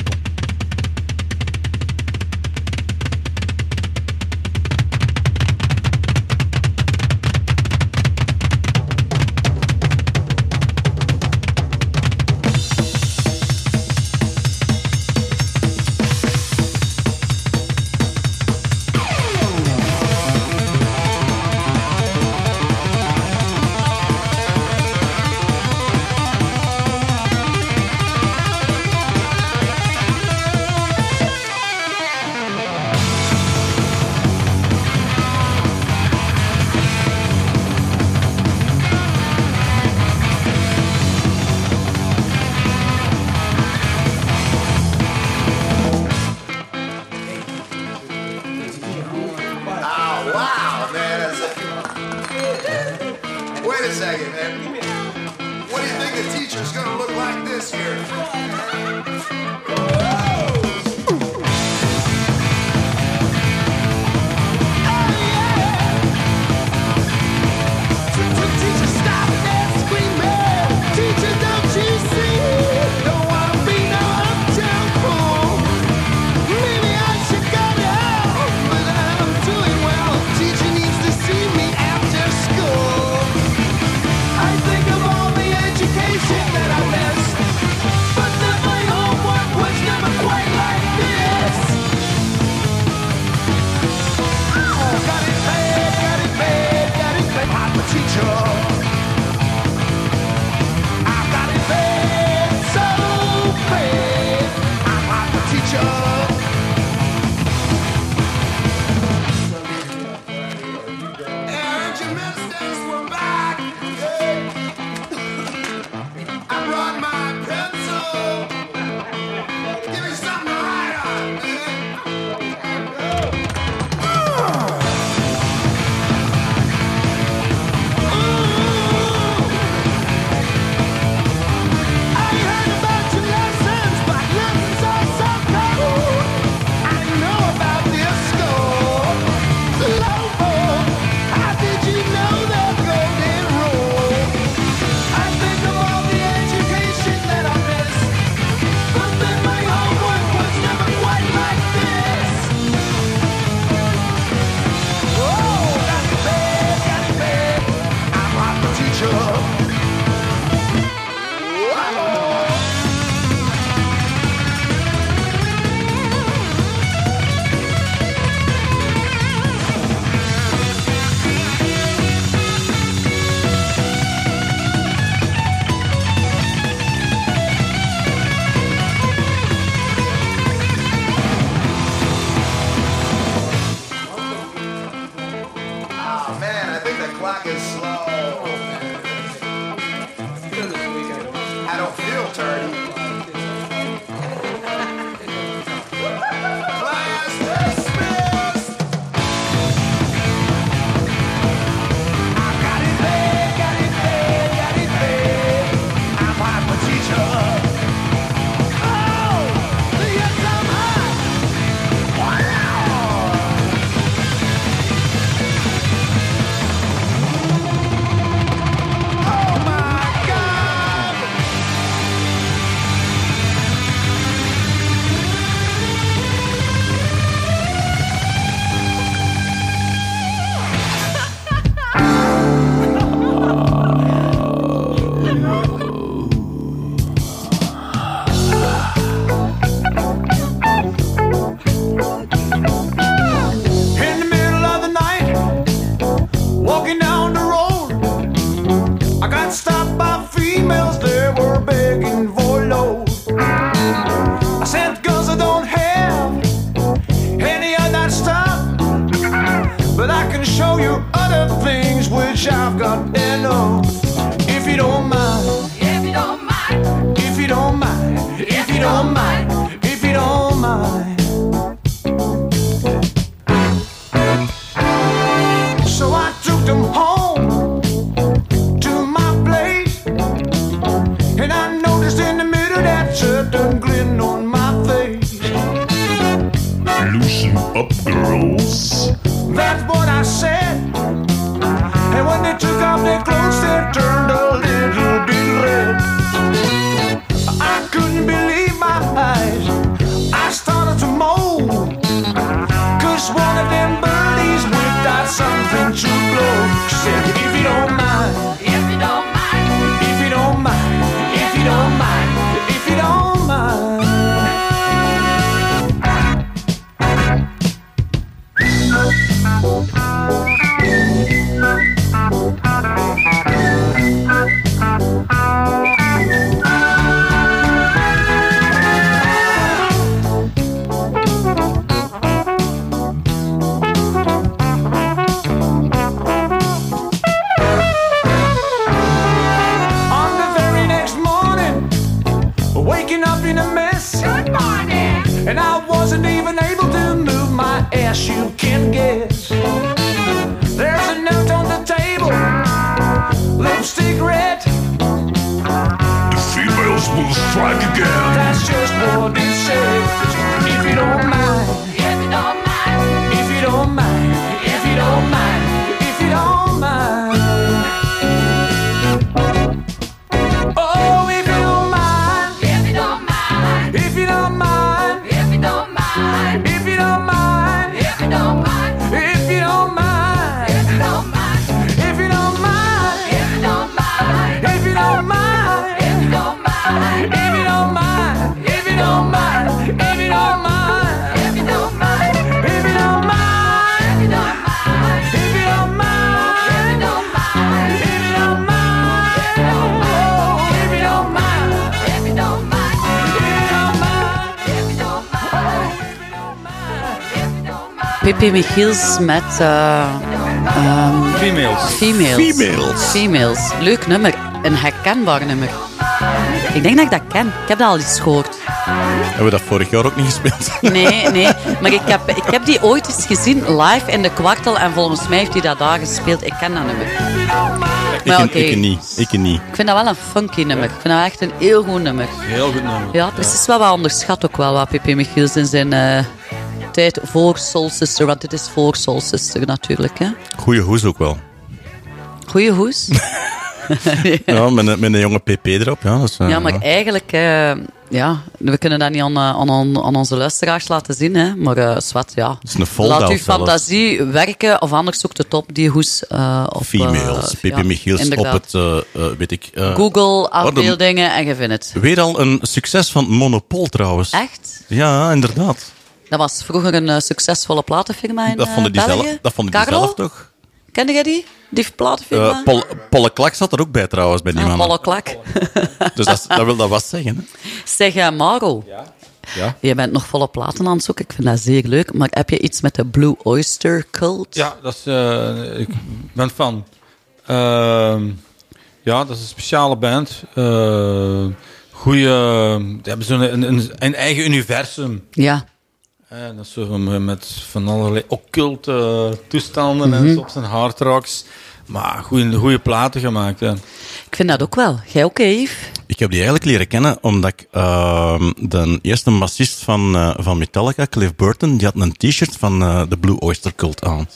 waking up in a mess. Good morning. And I wasn't even able to move my ass, you can guess. There's a note on the table, lipstick red. The females will strike again. That's just what it says. Pippi Michiels met... eh, ehm, Females. Females. Females. Females. Leuk nummer. Een herkenbaar nummer. Ik denk dat ik dat ken. Ik heb dat al eens gehoord. Hebben we dat vorig jaar ook niet gespeeld? (laughs) Nee, nee. Maar ik heb, ik heb die ooit eens gezien live in de kwartel. En volgens mij heeft hij dat daar gespeeld. Ik ken dat nummer. Ik, Maar ik niet. Ik niet. Ik vind dat wel een funky nummer. Ik vind dat echt een heel goed nummer. Heel goed nummer. Ja, precies wat we onderschat ook wel, wat Pippi Michiels in zijn eh, tijd voor Soul Sister. Want dit is voor Soul Sister natuurlijk, hè. Goeie hoes ook wel. Goeie hoes. (laughs) (laughs) Ja, met, een, met een jonge pp erop. Ja, is, eh, Ja, maar eigenlijk, eh, ja, we kunnen dat niet aan, eh, aan, aan, onze luisteraars laten zien, hè. Maar uh, zwart, ja. is een fold-out Laat uw zelfs. fantasie werken, of anders zoekt het op, die hoes op... Females. ja, Michiels op het, weet ik... Google, oh, de- afbeeldingen en je vindt het. Weer al een succes van Monopol trouwens. Echt? Ja, inderdaad. Dat was vroeger een eh, succesvolle platenfirma in Dat eh, vonden die België. zelf, dat vonden die Carlo? zelf toch? Kende jij die? Die platenfirma? Eh, Pol, Polle Klak zat er ook bij trouwens, bij die Ah. Polle Klak. (laughs) Dus dat, dat wil dat wat zeggen. Hè? Zeg, eh, Maro. Ja. Je bent nog volle platen aan het zoeken. Ik vind dat zeer leuk. Maar heb je iets met de Blue Oyster Cult? Ja, dat is, eh, ik ben fan. Ehm, Ja, dat is een speciale band. Eh goeie, die hebben zo'n een, een, een eigen universum. Ja. Eh, dat is zo met- met van allerlei occulte toestanden en zo op zijn hard rocks. Maar goede, goede platen gemaakt. Hè. Ik vind dat ook wel. Jij ook, Yves? Ik heb die eigenlijk leren kennen omdat ik ehm, de eerste bassist van, eh, van Metallica, Cliff Burton, die had een t-shirt van eh, de Blue Oyster Cult aan.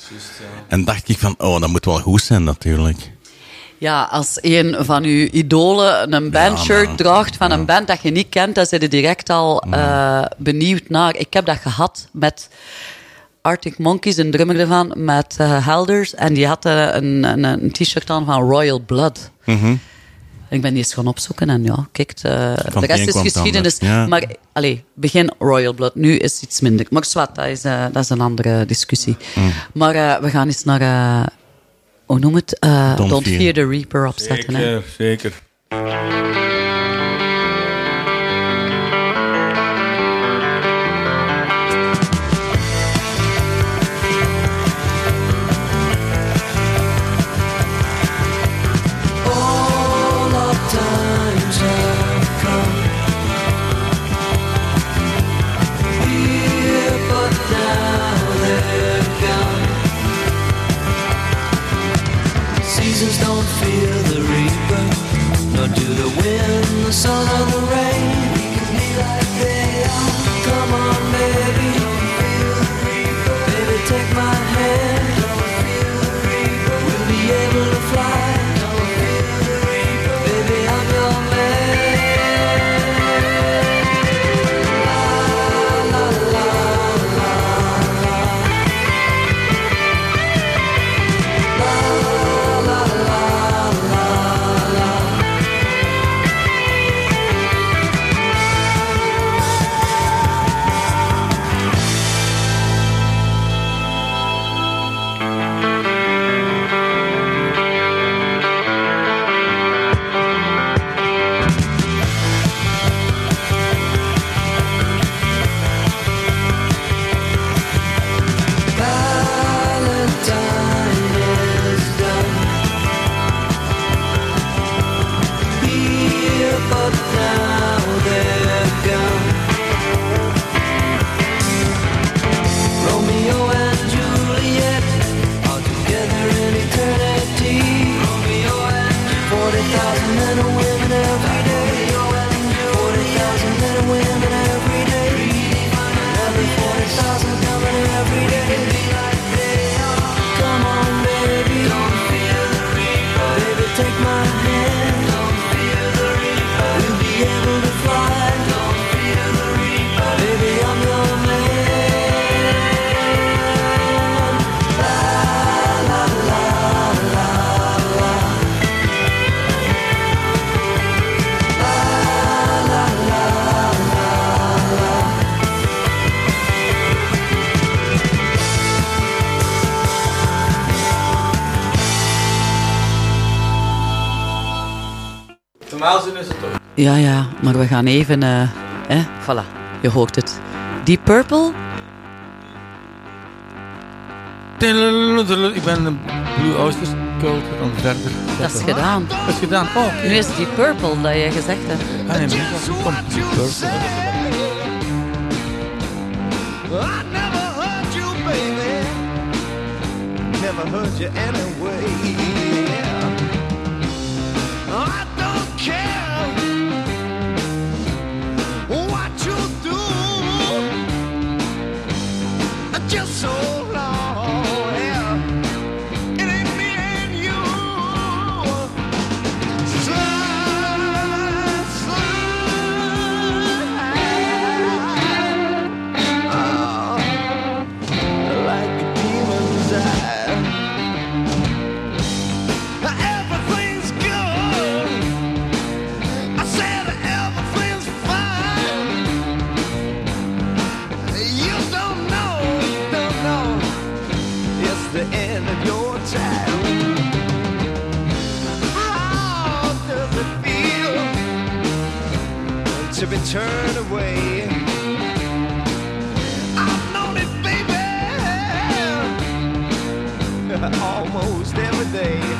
En dacht ik van, oh, dat moet wel goed zijn natuurlijk. Ja, als een van uw idolen een bandshirt draagt van een band dat je niet kent, dan zijn je direct al eh, benieuwd naar. Ik heb dat gehad met Arctic Monkeys, een drummer ervan, met eh, Helders. En die had eh, een, een, een t-shirt aan van Royal Blood. Mhm. Ik ben die eens gaan opzoeken en ja, kijk, de het rest is geschiedenis. ja. Maar allee, begin Royal Blood, nu is iets minder. Maar zwart, dat is, dat is een andere discussie. Mm. Maar we gaan eens naar, hoe noem het? Eh, Don't Don't, Fear. Fear the Reaper opzetten. hè. Zeker, Ja, ja, maar we gaan even... eh hè, voilà, je hoort het. Deep Purple? Ik ben een Blue Oyster Cult aan het verder. Dat is gedaan. Dat is gedaan. Oh. Nu is het Deep Purple dat je gezegd hebt. Ah, nee. Kom, Deep Purple. I never hurt you, baby. Never hurt you anyway. Turned away? I've known it, baby, (laughs) almost every day.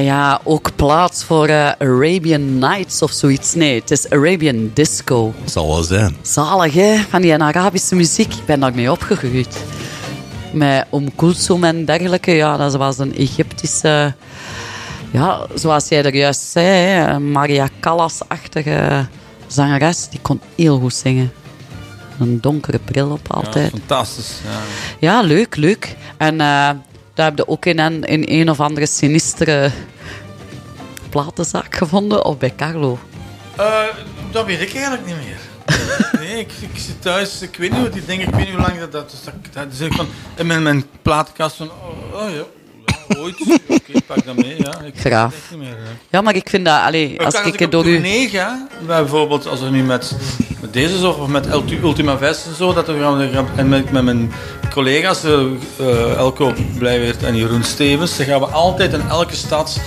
Ja, ja, ook plaats voor eh, Arabian Nights of zoiets. Nee, het is Arabian Disco. Zal wel zijn. Zalig, hè? Van die Arabische muziek. Ik ben daarmee opgegroeid. Met Om Kulsum en dergelijke. Ja, dat was een Egyptische... Ja, zoals jij er juist zei, hè, Maria Callas-achtige zangeres. Die kon heel goed zingen. Een donkere bril op altijd. Fantastisch. Ja. Ja, leuk, leuk. En eh, daar heb je ook in een, in een of andere sinistere platenzaak gevonden, of bij Carlo. Eh, dat weet ik eigenlijk niet meer. (laughs) Nee, ik, ik zit thuis, ik weet niet wat die dingen, ik weet niet hoe lang dat dat is. Dat, dat van, in mijn, mijn platenkast van, oh, oh ja, ooit, oké, pak dat mee, ja. Ik niet meer, hè. Ja, maar ik vind dat... Allee, als ik ik door u... ga, bijvoorbeeld als we nu met, met deze zo, of met Ulti- Ultima Vest en zo, dat we en met, met mijn collega's, eh, eh, Elko Blijweert en Jeroen Stevens, dan gaan we altijd in elke stad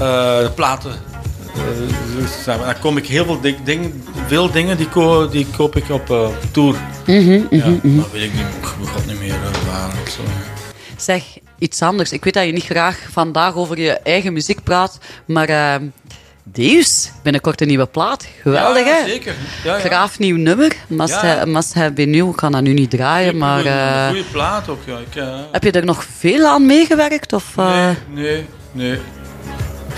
eh, platen eh, samen. Dan kom ik heel veel, dik- ding, veel dingen, die, ko- die koop ik op eh, tour. Mhm, mhm, ja, mhm. dat weet ik niet, ik god niet meer waar of zo. Zeg, iets anders. Ik weet dat je niet graag vandaag over je eigen muziek praat, maar ehm, Deus, binnenkort een nieuwe plaat. Geweldig, Ja, hè? zeker. Ja, ja. Graaf nieuw nummer. Must, Ja. must have been new. Ik kan dat nu niet draaien, maar... Goeie- eh, goeie plaat ook, ja. Ik, eh, heb je er nog veel aan meegewerkt? Of, eh? Nee, nee.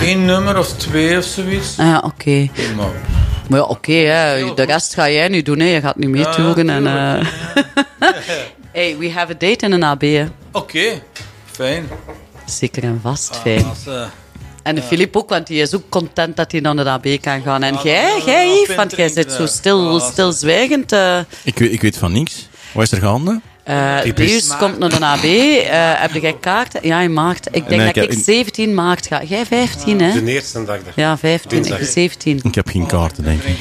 Eén nummer of twee of zoiets. Ah, ja, oké. Maar, Maar ja, oké, hè. de rest ga jij nu doen. Hè. Je gaat nu meetoeren. en, eh, (laughs) (laughs) hey, we have a date in een AB. Oké, fijn. Zeker en vast, Ah, fijn. als, eh, En de Filip ook, want die is ook content dat hij naar de AB kan gaan. En jij, jij Yves, want jij zit zo eh, stil, ah, stilzwijgend. eh Ik, weet- ik weet van niks. Wat is er gaande? eh Typisch. Deus komt naar de AB. eh heb jij kaarten? Ja, in maart. Ik denk Nee, ik dat heb- ik 17 maart ga. Jij 15, hè? De eerste dag. daar. Ja, 15. Ik Dinsdag. 17. Ik heb geen kaarten, denk ik.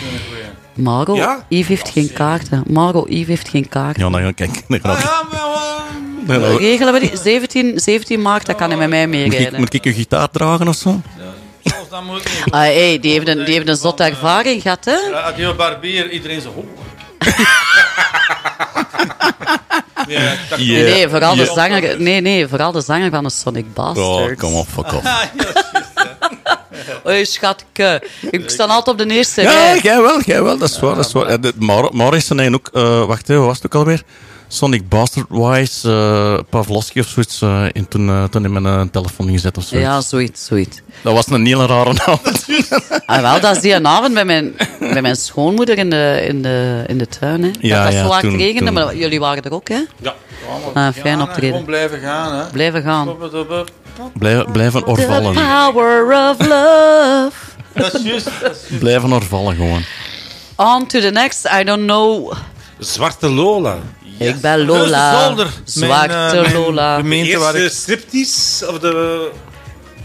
Maro, Ja? Yves heeft geen kaarten. Maro, Yves heeft geen kaarten. Ja, dan ga ik... (laughs) Ja, maar, ga ik- Regelen we die? 17, 17 maart, dat kan hij met mij meerijden. moet ik je gitaar dragen of zo? dat moet. Ah, hey, die, heeft een, die heeft een zotte ervaring gehad, hè? Radio Barbier, iedereen zo. (laughs) Ja, ik dacht- Nee, nee, vooral de Ja. zanger, nee, nee, vooral de zanger van de Sonic Bastards. Oh, kom op, fuck off. (laughs) Ja, Hoi, schatke. Ik sta altijd op de eerste Ja, rij. jij wel, jij wel, dat is waar. Dat is waar. Ja, Morrison en ook, eh, wacht even, wat was het ook alweer? Sonic Bastard Wise, eh Pavlovsky of zoiets, eh, in, toen, eh, toen in mijn telefoon gezet of zoiets. Ja, zoiets, zoiets. Dat was een hele rare naam. (laughs) Ah, wel, dat is die avond bij mijn, bij mijn schoonmoeder in de, in de, in de tuin. Hè. Ja, dat was ja, zo hard toen- regende, toen. maar jullie waren er ook, hè? Ja, Ah, fijn optreden. Gewoon blijven gaan, hè. Blijven gaan. Blijven, blijven The orvallen. power of love. Dat is juist. Blijven orvallen gewoon. On to the next, I don't know. Zwarte Lola. Ik ben Lola. zolder. Zwarte Mijn, eh, mijn Lola. De gemeente waar ik... striptease, of de...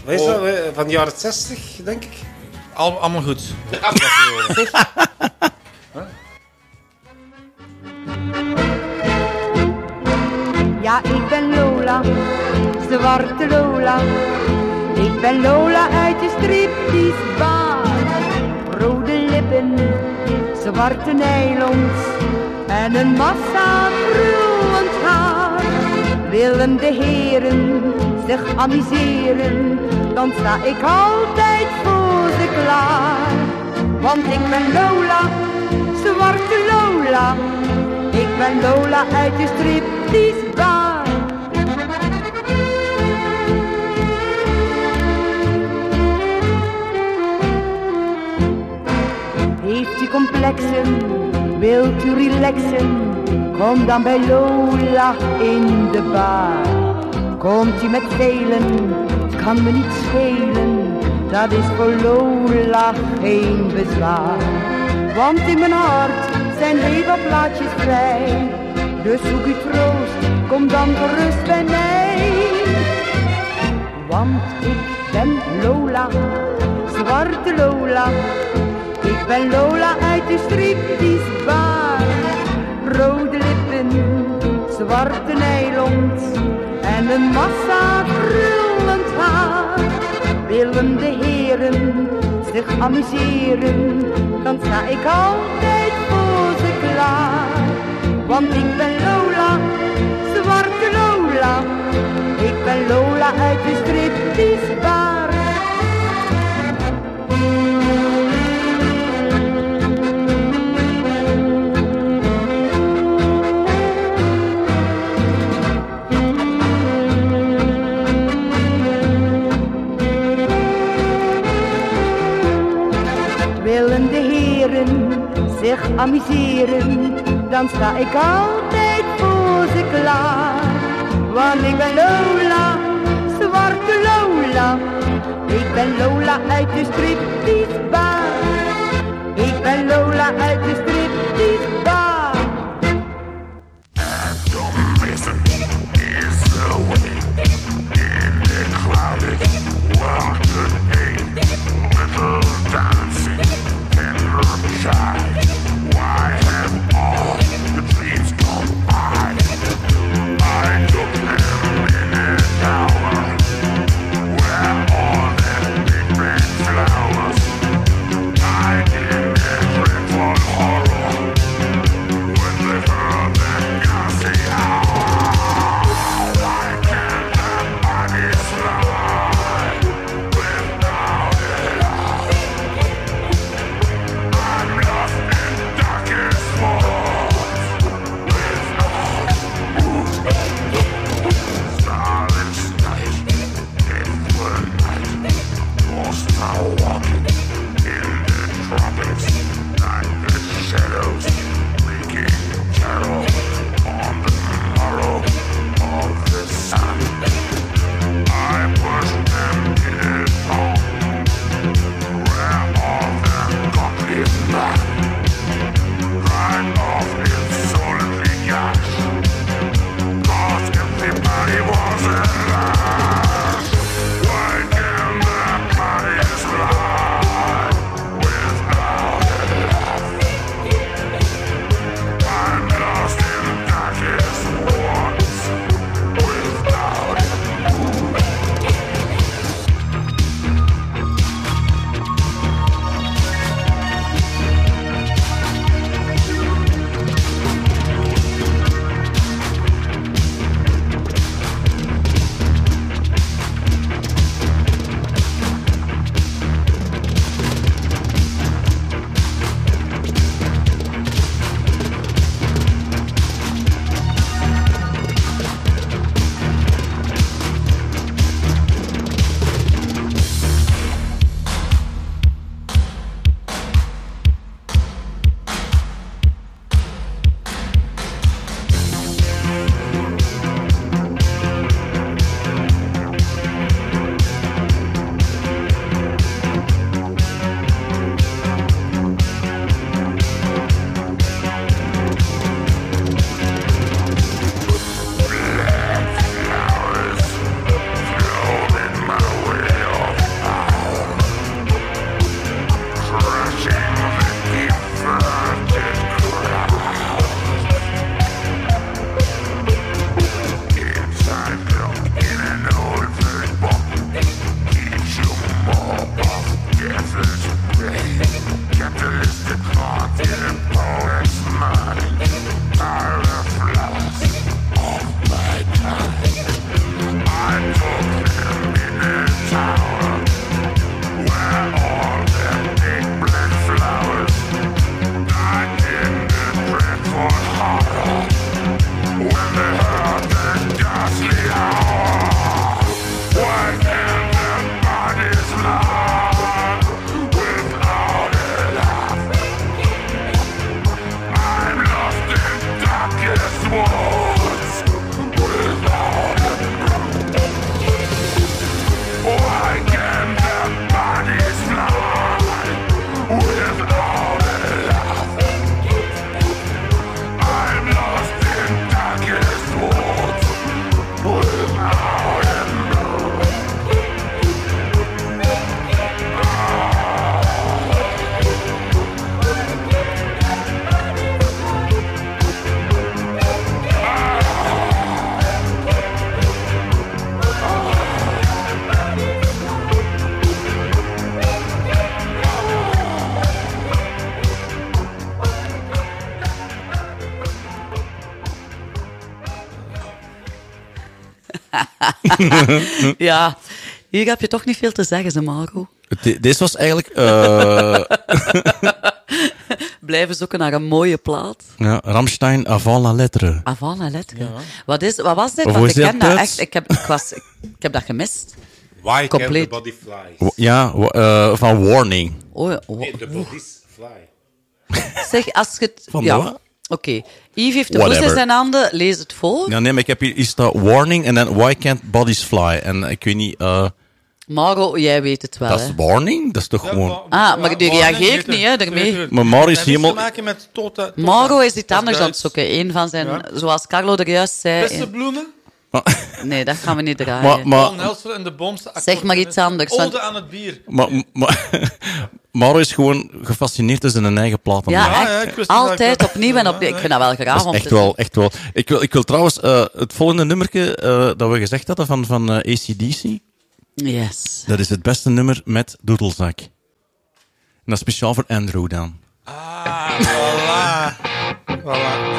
Wat is Oh. dat? Van de jaren 60, denk ik. Al, allemaal goed. (laughs) Ja, ik ben Lola, zwarte Lola. Ik ben Lola uit de striptease bar. Rode lippen, zwarte nylons en een massa krullend haar. Willen de heren zich amuseren, dan sta ik altijd voor ze klaar. Want ik ben Lola, zwarte Lola. Ik ben Lola uit de striptease complexen, wilt u relaxen? Kom dan bij Lola in de bar. Komt u met velen, kan me niet schelen. Dat is voor Lola geen bezwaar. Want in mijn hart zijn plaatjes vrij. Dus zoek u troost, kom dan gerust bij mij. Want ik ben Lola, zwarte Lola. Ik ben Lola uit de striptease bar. Rode lippen, zwarte nylons en een massa krullend haar. Willen de heren zich amuseren, dan sta ik altijd voor ze klaar. Want ik ben Lola, zwarte Lola. Ik ben Lola uit de striptease zich amuseren, dan sta ik altijd voor ze klaar. Want ik ben Lola, zwarte Lola. Ik ben Lola uit de striptease. Ik ben Lola uit de striptease (laughs) ja, hier heb je toch niet veel te zeggen, ze Marco. De- Deze was eigenlijk... eh, (laughs) Blijven zoeken naar een mooie plaat. ja, Ramstein avant la lettre. Avant la lettre. Wat, is, wat was dit? Hoe Want ik ken dat echt. Ik heb, ik, was, ik, heb dat gemist. Why can't the Compleet. body fly? Ja, eh, van Warning. Oh, ja, oh. Nee, the body's fly. Zeg, als je het... Van ja. Oké. Yves heeft de bus in zijn handen. Lees het voor. Ja, nee, maar ik heb hier, hier staat Warning en dan Why can't bodies fly? En ik weet niet... eh, Maro, jij weet het wel, dat hè? is Warning? Dat is toch gewoon... Ah, maar die reageert heet niet, hè, daarmee. Maar Maro is Dat helemaal... Maro is iets Dat anders aan het zoeken. Een van zijn... Ja. Zoals Carlo er juist zei... Nee, dat gaan we niet (laughs) draaien. Maar- maar- Paul Nelson en de bomste Zeg maar iets anders. Ode aan het bier. Maar, maar, (laughs) Maro is gewoon gefascineerd door zijn eigen platen. Ja, Ja, echt. ja, ik wist niet Altijd dat opnieuw en opnieuw. Ik vind dat wel graag Dat om is te echt wel, echt wel. Ik wil, ik wil trouwens eh, het volgende nummerke eh, dat we gezegd hadden van, van eh, ACDC. Yes. Dat is het beste nummer met Doedelzak. En dat is speciaal voor Andrew dan. Ah, voilà. Voilà.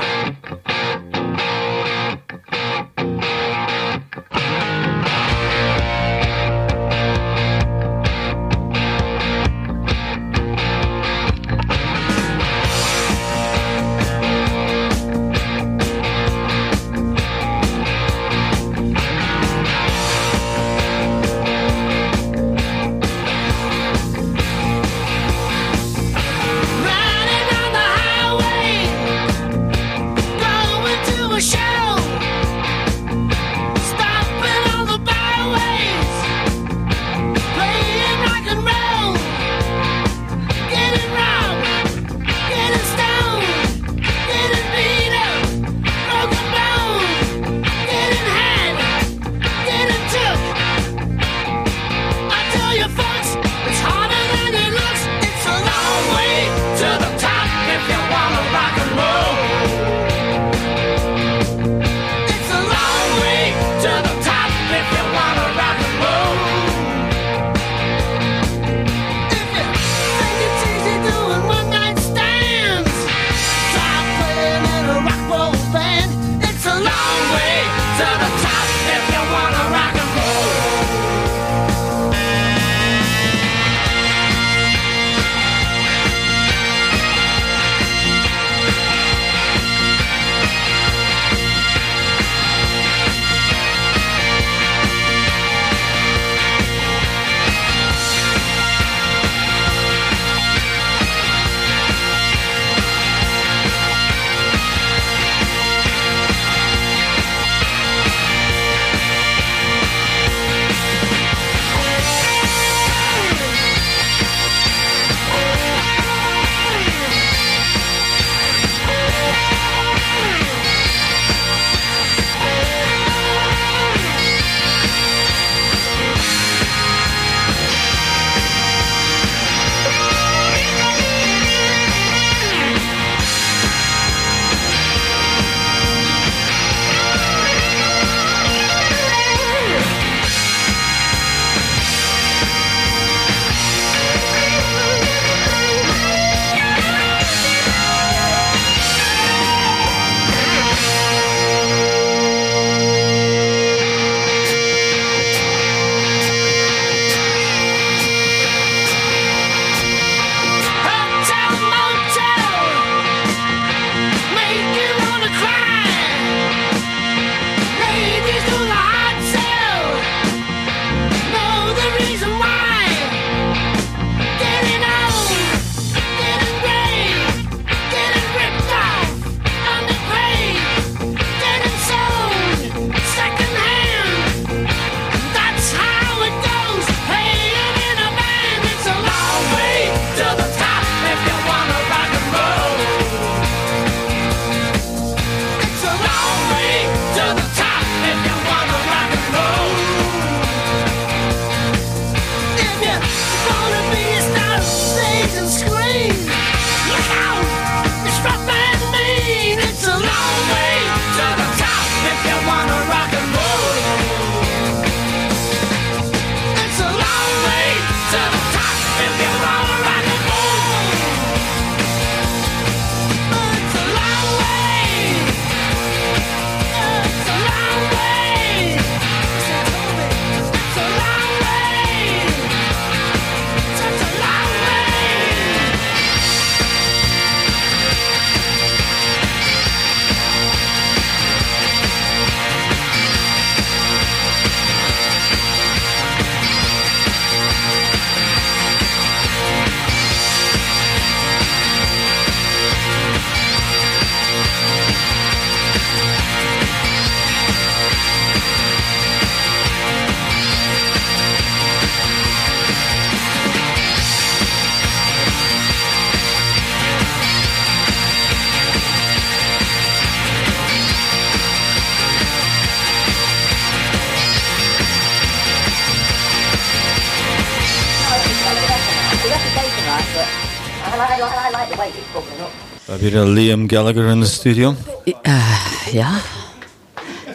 We hebben hier een Liam Gallagher in de studio. Eh, ja,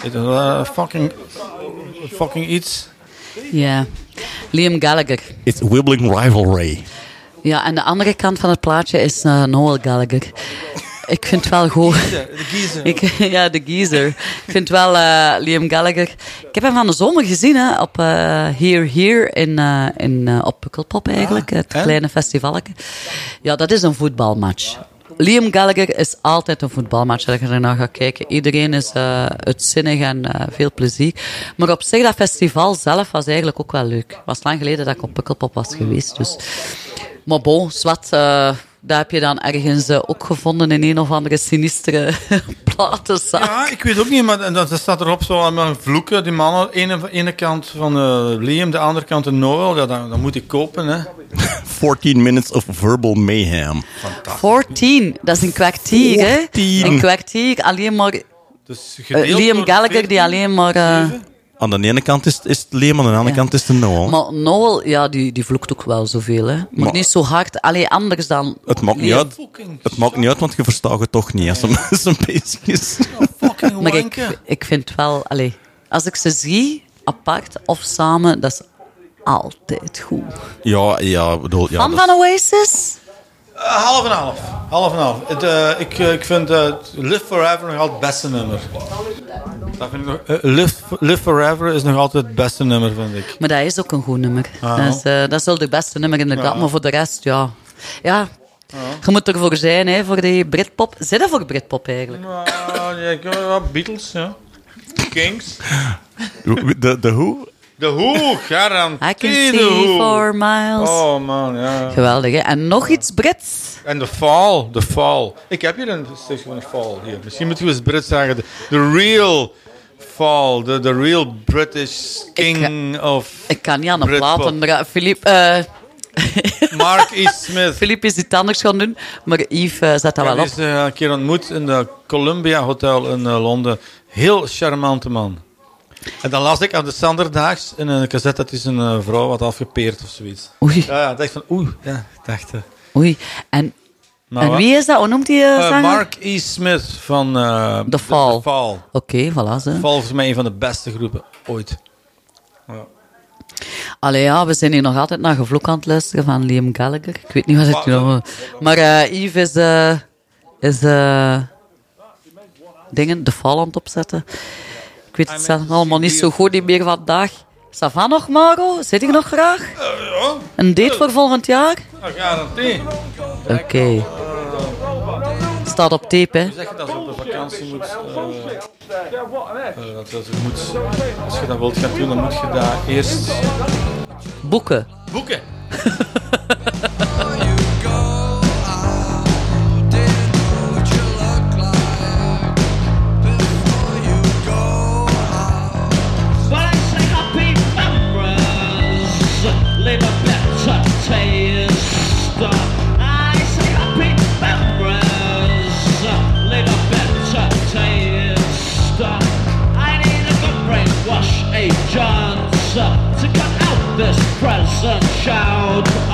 Is dat eh, fucking, fucking iets? ja. Liam Gallagher. It's Wibbling Rivalry. Ja, en de andere kant van het plaatje is eh, Noel Gallagher. Ik vind het wel goed. De geezer. Ik, (laughs) ja, de geezer. Ik vind wel eh, Liam Gallagher. Ik heb hem van de zomer gezien hè, op eh Here Here in, eh, in, eh, op Pukkelpop eigenlijk. het en? kleine festivaletje. Ja, dat is een voetbalmatch. Liam Gallagher is altijd een voetbalmatch als je ernaar gaat kijken. Iedereen is eh uitzinnig en eh, veel plezier. Maar op zich, dat festival zelf was eigenlijk ook wel leuk. Het was lang geleden dat ik op Pukkelpop was geweest. Dus. Maar bon, zwart, eh daar heb je dan ergens eh, ook gevonden in een of andere sinistere (laughs) platenzak. Ja, ik weet ook niet, maar dat, dat staat erop zo allemaal vloeken. Die mannen, ene, ene kant van eh, Liam, de andere kant de Noel. Ja, dat, dat moet ik kopen, hè. (laughs) 14 minutes of verbal mayhem. 14, dat is een kwartier, hè? 14. Een kwartier, alleen maar... Dus eh, Liam Gallagher, die alleen maar... Aan de ene kant is, het- is het Liam, aan de andere kant is het Noel. maar Noel, ja, die, die vloekt ook wel zoveel, hè? Maar, Maar- niet zo hard. Alleen anders dan... Het maakt, niet uit, het maakt niet uit, want je verstaat het toch niet als hem, (laughs) als bezig is. Maar ik, ik vind wel... Allee, als ik ze zie, apart of samen, dat is altijd goed. Ja, ja, bedoel, ja. Van dat van Oasis? Eh, half en half. Half en half. Het, eh, ik, eh, ik vind eh, Live Forever nog altijd het beste nummer. Dat vind ik nog, eh, Live, Live Forever is nog altijd het beste nummer, vind ik. Maar dat is ook een goed nummer. Ah. Dat, is, eh, dat is wel de beste nummer inderdaad. Ja. Maar voor de rest, ja... Ja, je moet ervoor zijn, hè, voor die Britpop. Zit er voor Britpop eigenlijk? Ah, ja, ik- ja, Beatles, ja. Kings. De, de Who? De Who, garantie (laughs) I can de see Who. for miles. Oh man, ja. Geweldig, hè? En nog iets Brits. En de Fall, de Fall. Ik heb hier een stukje van de Fall hier. Misschien moeten we eens Brits zeggen. De, de real Fall, de, de real British king of Ik kan niet aan Britpop. platen. Philippe... eh, (laughs) Mark E. Smith. Philippe is iets anders gaan doen, maar Yves eh, zet dat Ik wel heb op. eens eh, een keer ontmoet in de Columbia Hotel in Londen. Heel charmante man. En dan las ik aan de Sanderdaags in een cassette dat is een eh, vrouw wat afgepeerd of zoiets. Oei. Ja, ja, ik dacht van oeh, ja, dacht... eh, Oei. En, wie is dat? Hoe noemt die eh, zanger? Mark E. Smith van The Fall. The Fall. Oké, voilà. Ze. Fall is volgens mij een van de beste groepen ooit. Allee, ja, we zijn hier nog altijd naar gevloek aan het luisteren van Liam Gallagher. Ik weet niet wat ik nog... Maar eh Yves is... eh is dingen, de Fall aan het opzetten. Ik weet het zelf allemaal niet zo goed niet meer vandaag. Savan nog, Maro? Zit ik nog graag? Een date voor volgend jaar? Garantie. Oké. Staat op tape, hè? Zeg je dat op de vakantie moet... eh, eh, dat, moet als je dat wilt gaan doen, dan moet je daar eerst... Boeken. Boeken. (laughs) and shout.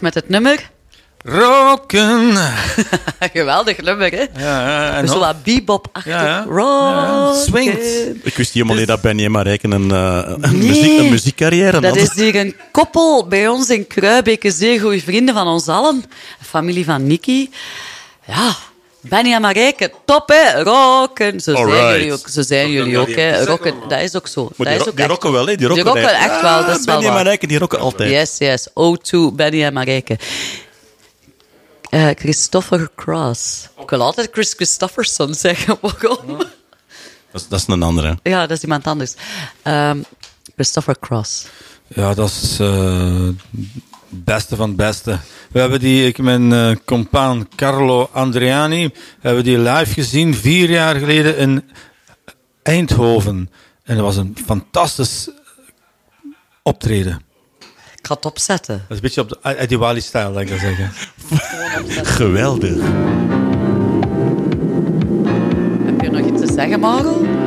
Met het nummer. Rocken. (laughs) Geweldig nummer, hè? Ja, en Dus zo nog- wat bebop-achtig. Ja, ja. Swingt. Ik wist helemaal niet dat Benny en Marijken een, eh, een, Nee. muziek, een muziekcarrière Dat is hier een koppel bij ons in Kruibeke, zeer goede vrienden van ons allen. Familie van Nicky. Ja, Benny en Marijke, top hè, rocken. Zo zijn Alright. jullie ook, zo zijn jullie ook hè. Rocken, dat is ook zo. Maar dat die, is ook die echt rocken wel, hè? Die rocken, Die rocken echt wel, dat is wel Benny en waar. Marijken, die rocken altijd. Yes, yes. O2, Benny en Marijke. Eh, Christopher Cross. Ik wil altijd Chris Christopherson zeggen. (laughs) Waarom? Dat, is, dat is een andere. Ja, dat is iemand anders. Ehm, Christopher Cross. Ja, dat is eh, het beste van het beste. We hebben die, ik mijn eh compaan Carlo Andriani, hebben die live gezien vier jaar geleden in Eindhoven. En dat was een fantastisch optreden. Ik ga het opzetten. Dat is een beetje op de Eddie Wally-stijl, laat ik dat zeggen. (laughs) Geweldig. Heb je nog iets te zeggen, Margot?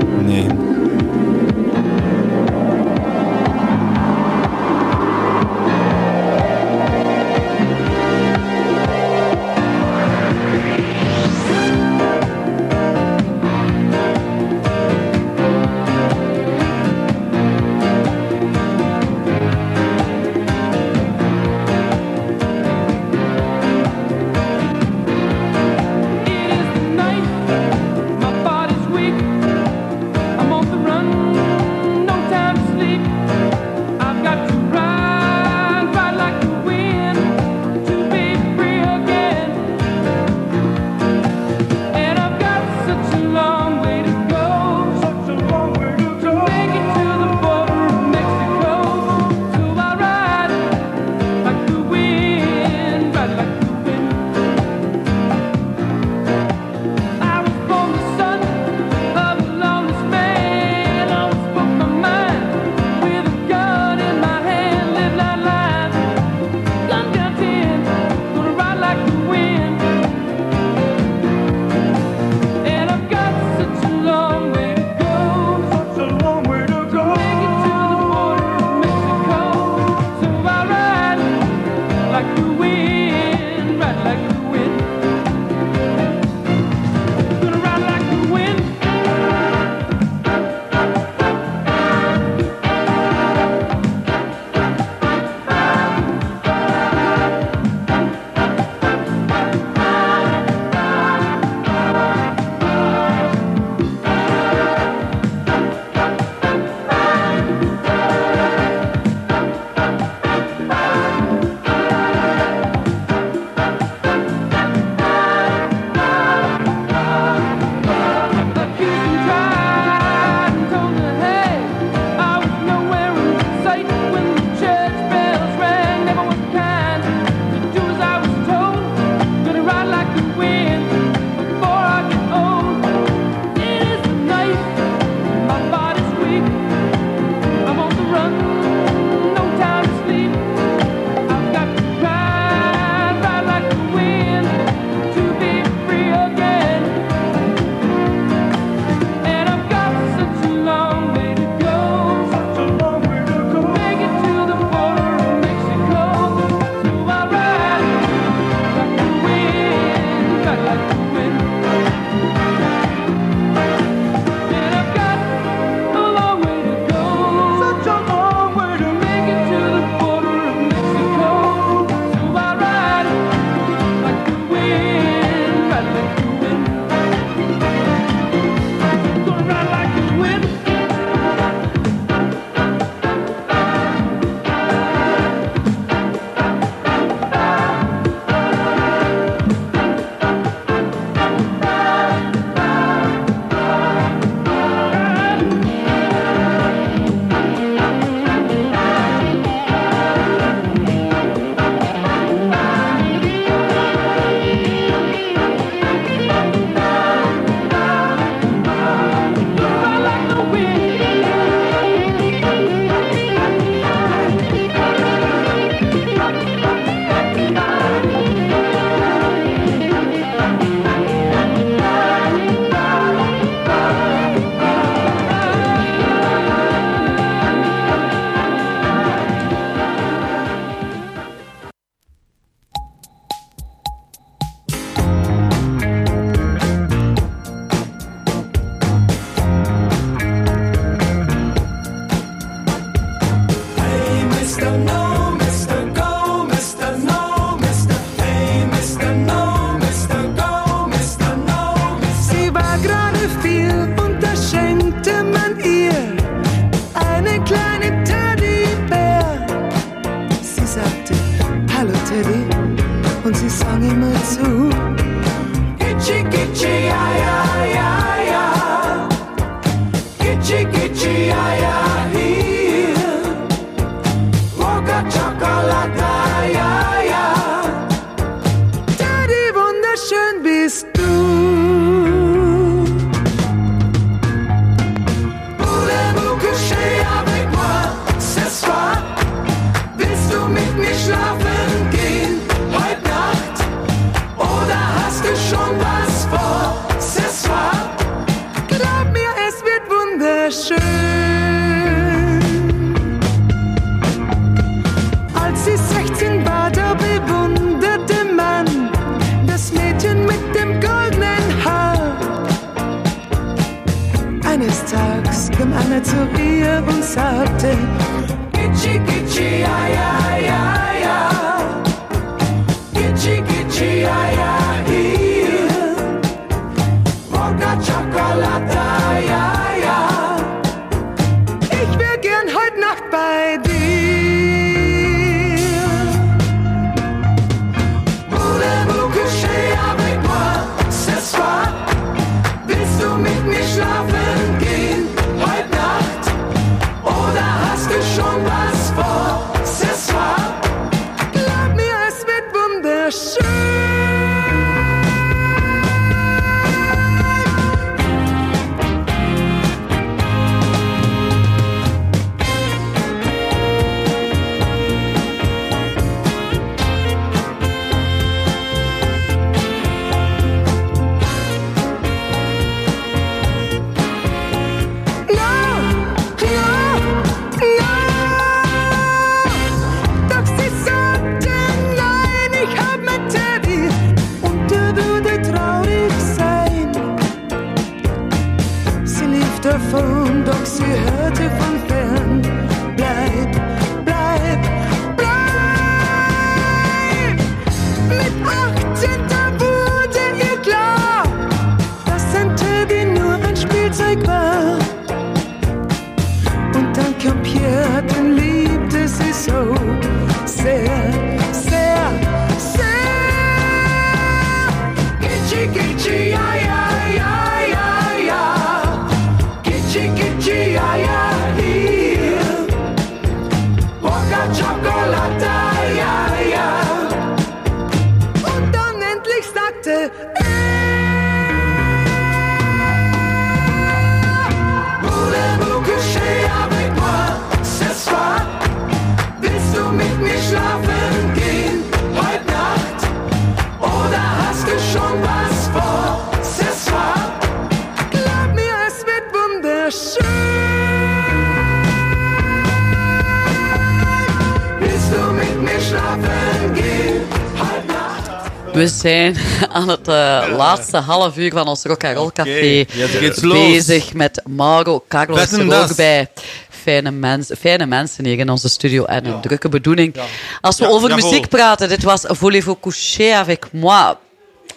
Aan het eh, laatste half uur van ons Rock and Roll Café Ja, het gaat los. bezig met Mauro Carlos er das. ook bij. Fijne, mens, fijne mensen hier in onze studio en een drukke bedoeling. Als we Ja, over jawel. muziek praten, dit was Voulez-vous coucher avec moi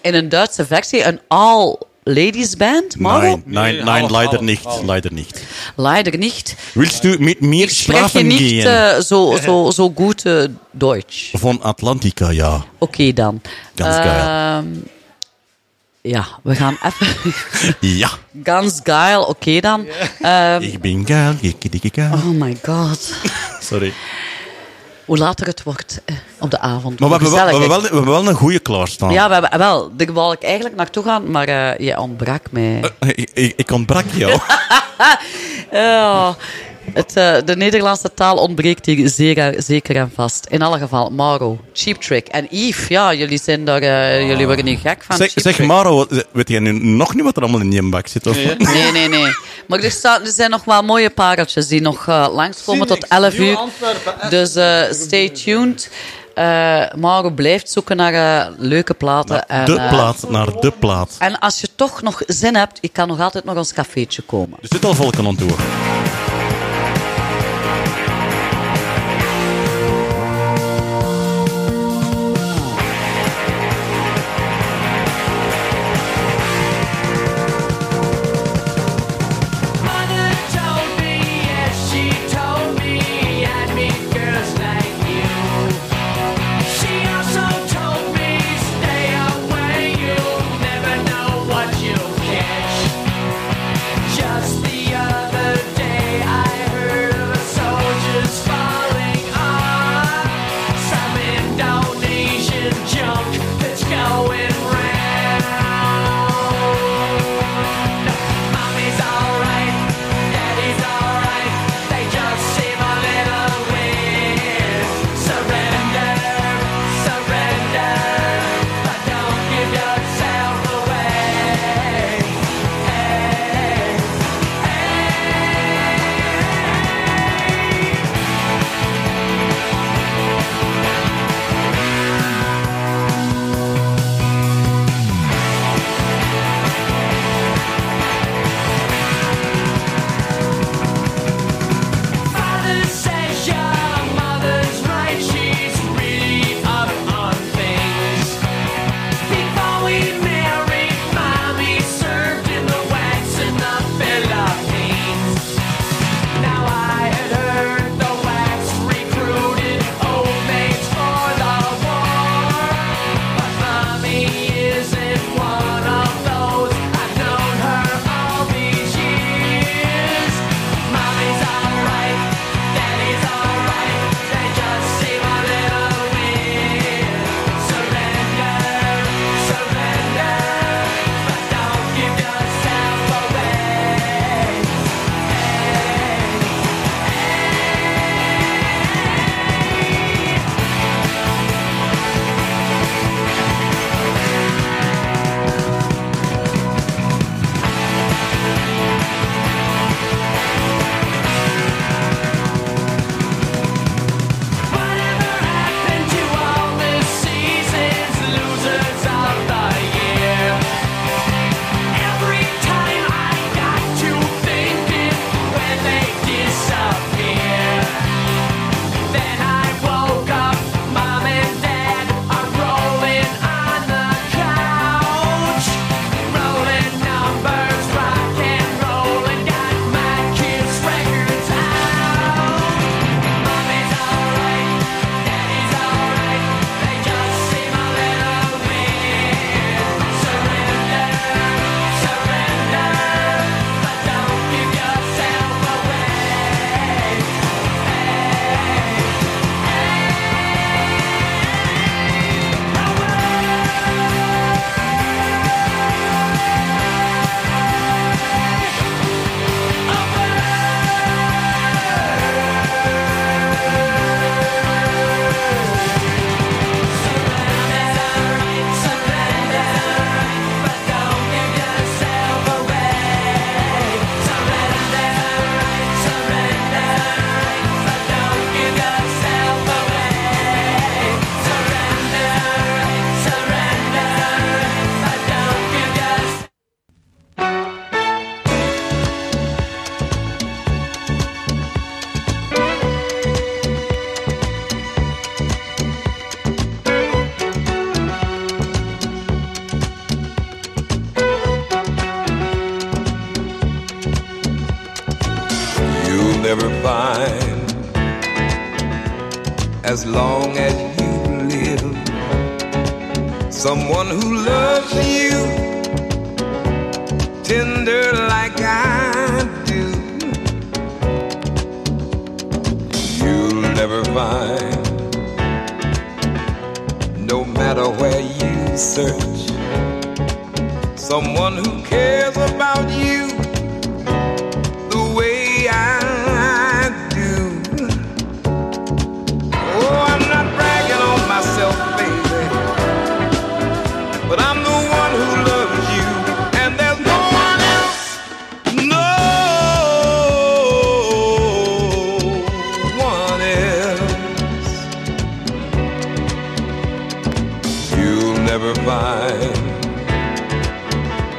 in een Duitse versie, een all-ladies band, Mauro? Nein, nein, nein, leider nicht, half. leider nicht. Leider nicht. Willst du mit mir Spreche schlafen nicht gehen? so, so, so gut äh, Deutsch. Von Atlantica, ja. Oké dan. Ganz geil. Ja, we gaan even... (laughs) Ja. Ganz geil, oké dan. Ehm, Ich bin geil, dicke, dicke geil. oh my god. Sorry. Hoe later het wordt eh, op de avond. Maar we hebben, wel, we, hebben wel, we hebben wel een goede klaarstaan. Ja, we hebben, wel, daar wou ik eigenlijk naartoe gaan, maar eh, je ontbrak mij. Ik, ik, ik ontbrak jou. (laughs) Ja, het, eh, de Nederlandse taal ontbreekt hier zeer, zeker en vast. In alle geval, Mauro, Cheap Trick. En Yves, ja, jullie, zijn daar, eh, jullie worden niet gek van zeg, Cheap zeg Trick. Maro, weet jij nu nog niet wat er allemaal in die bak zit? Of? Nee, nee, nee. Maar er, staan, er zijn nog wel mooie pareltjes die nog eh, langskomen tot 11 uur. Dus eh, stay tuned. Eh Mauro blijft zoeken naar leuke platen. en, De plaat, naar de plaat. en als je toch nog zin hebt, je kan nog altijd nog ons cafeetje komen. Er zit al volk aan het door.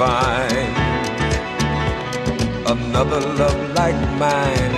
find another love like mine.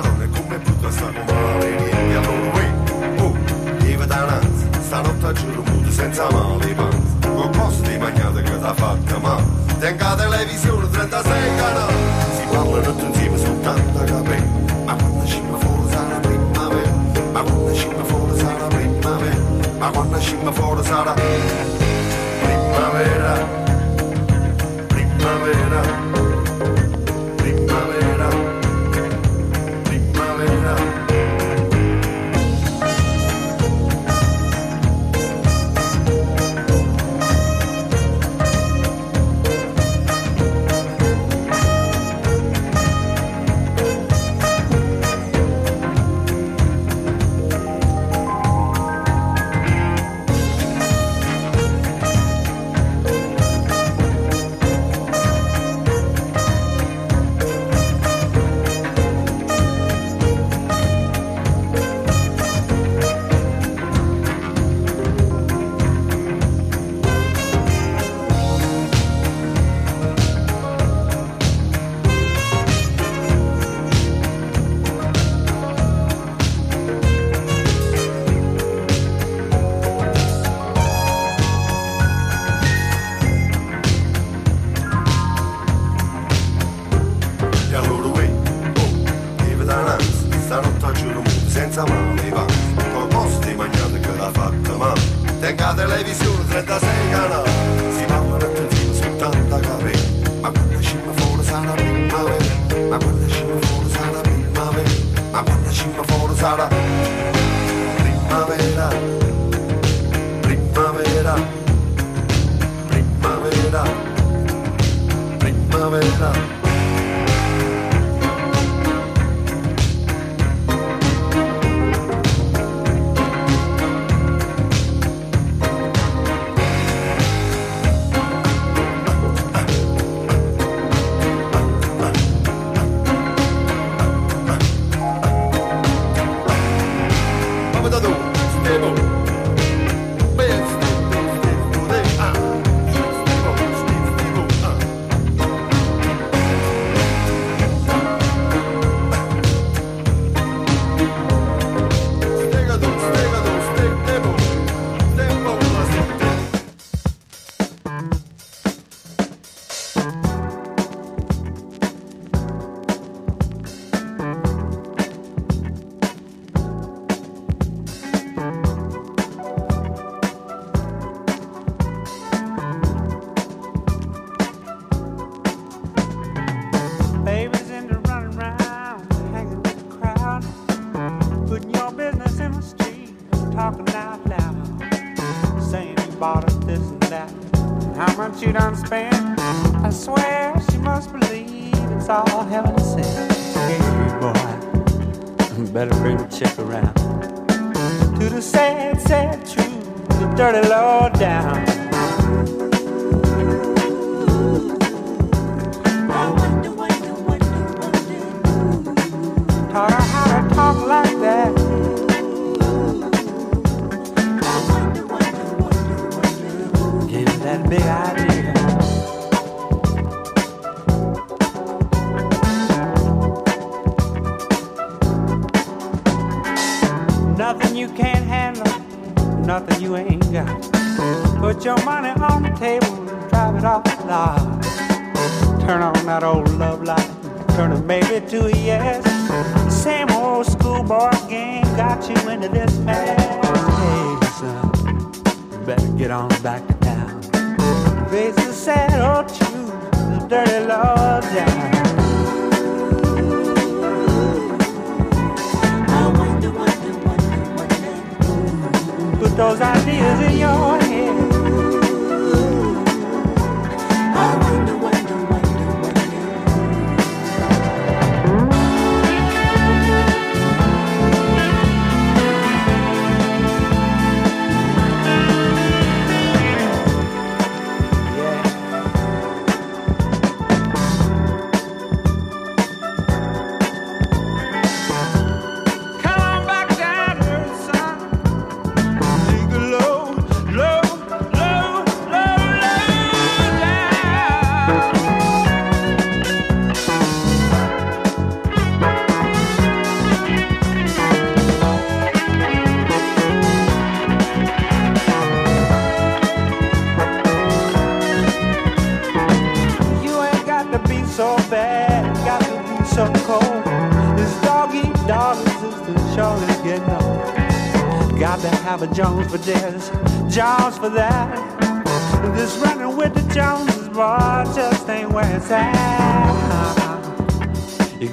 non come brutta sta comare Vieni allora uh, uè, oh, lievita nanzi Stanotte giuro muto senza male panzi Con posto di magnate che t'ha fatta ma Tenga televisione 36 canali. Si parla tutti insieme tanta capelli Ma quando scimma fuori sarà primavera. Ma quando scimma fuori sarà primavera. Ma quando scimma fuori sarà primavera. dirty love.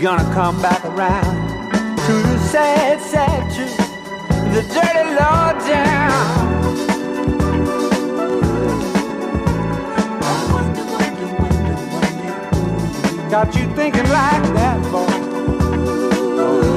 gonna come back around to the sad, sad truth, the dirty law down. Got you thinking like that, boy.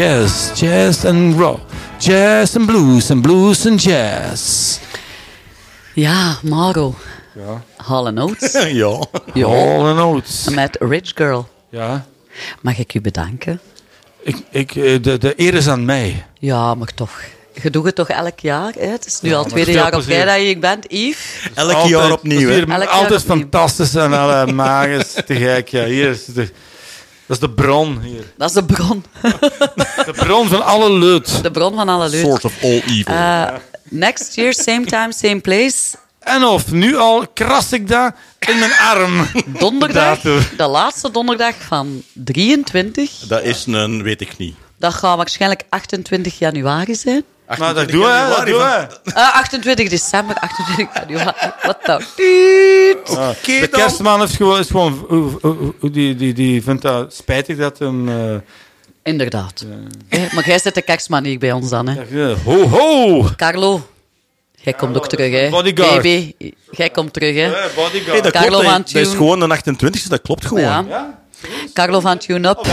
jazz, jazz en rock. Jazz en blues en blues en jazz. Ja, Maro. Ja. Hall Oates. (laughs) ja. ja. Hall Oates. Met Rich Girl. Ja. Mag ik u bedanken? Ik, ik, eh, de, de eer is aan mij. Ja, maar toch je doet het toch elk jaar? Hè? Het is nu al het tweede jaar op tijd dat je bent, Yves. Elk jaar opnieuw. Altijd fantastisch en alle (laughs) magisch te gek. Ja, hier is de, dat is de bron. Hier. Dat is de bron. (laughs) De bron van alle leut. De bron van alle leut. Source of all evil. Eh, next year, same time, same place. En of, nu al kras ik dat in mijn arm. Donderdag, de laatste donderdag van 23. Dat is een, weet ik niet. Dat gaat waarschijnlijk 28 januari zijn. Maar dat doen we, dat doen we. Eh, 28 december, 28 januari. Wat dan? Ah, de kerstman is gewoon, is gewoon uh, uh, uh, die, die, die vindt dat spijtig dat hem... eh, Inderdaad. Eh, maar jij zit de kerstman hier bij ons dan, hè? ja, ho, ho! Carlo, jij komt ook terug, hè? Bodyguard. Baby, jij komt terug, hè? bodyguard. Hey, dat, Carlo klopt, van dat, dat is gewoon de 28e, dat klopt gewoon. Ja. Carlo van Tune Up.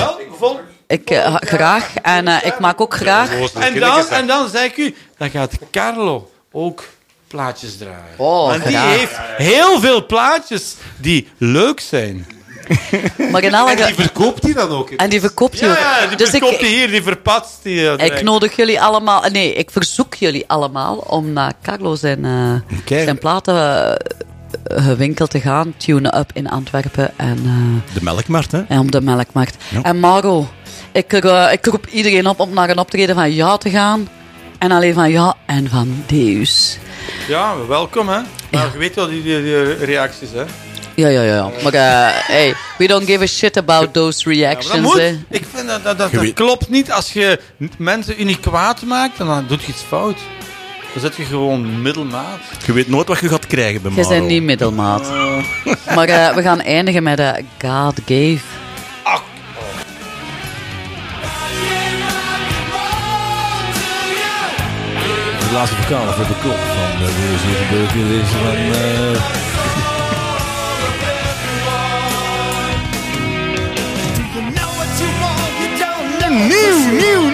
Ik eh, graag. En eh, ik maak ook graag. En dan, en dan zei ik u, dan gaat Carlo ook plaatjes draaien. Oh, Want die graag. heeft heel veel plaatjes die leuk zijn. (laughs) Maar in alle En die verkoopt hij dan ook? En die verkoopt hij Ja, ook. ja, die dus ik, verkoopt die hier, die verpatst die. ik eigenlijk. nodig jullie allemaal... Nee, ik verzoek jullie allemaal om naar Carlo zijn, eh zijn platenwinkel te gaan. Tune Up in Antwerpen. En, eh, De melkmarkt, hè? en op de Melkmarkt. Ja. En Maro, ik, eh, ik roep iedereen op om naar een optreden van Ja te gaan. En alleen van Ja en van Deus. Ja, welkom hè. Maar je weet wel die, die, die reacties hè. Ja, ja, ja. Maar eh, hey, we don't give a shit about those Ja, reactions. dat moet. hè. Ik vind dat dat, dat, Je klopt niet als je mensen u niet kwaad maakt, dan doe je iets fout. Dan zet je gewoon middelmaat. Je weet nooit wat je gaat krijgen bij Jij Maro. bent niet middelmaat. Maar eh, we gaan eindigen met eh, God Gave. De laatste vocale voor de kop van de Zevenburg is van... eh, Nieuw, nieuw,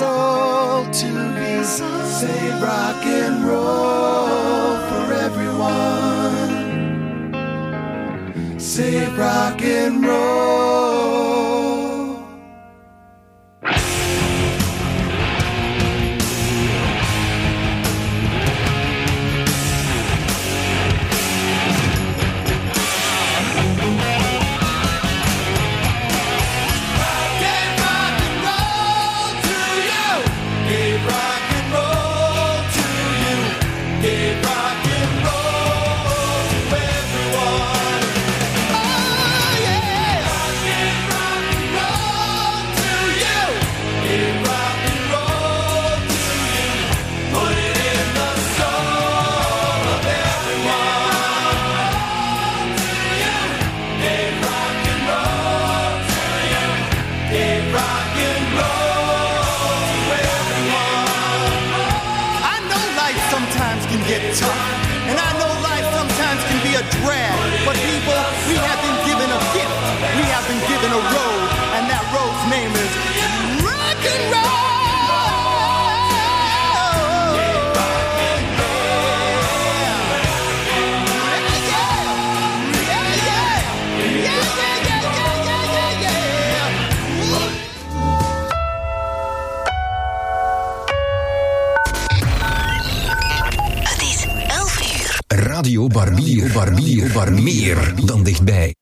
rock and roll to you. Say rock and roll for everyone. Say rock and roll. Barbier, barbier, bar meer dan dichtbij.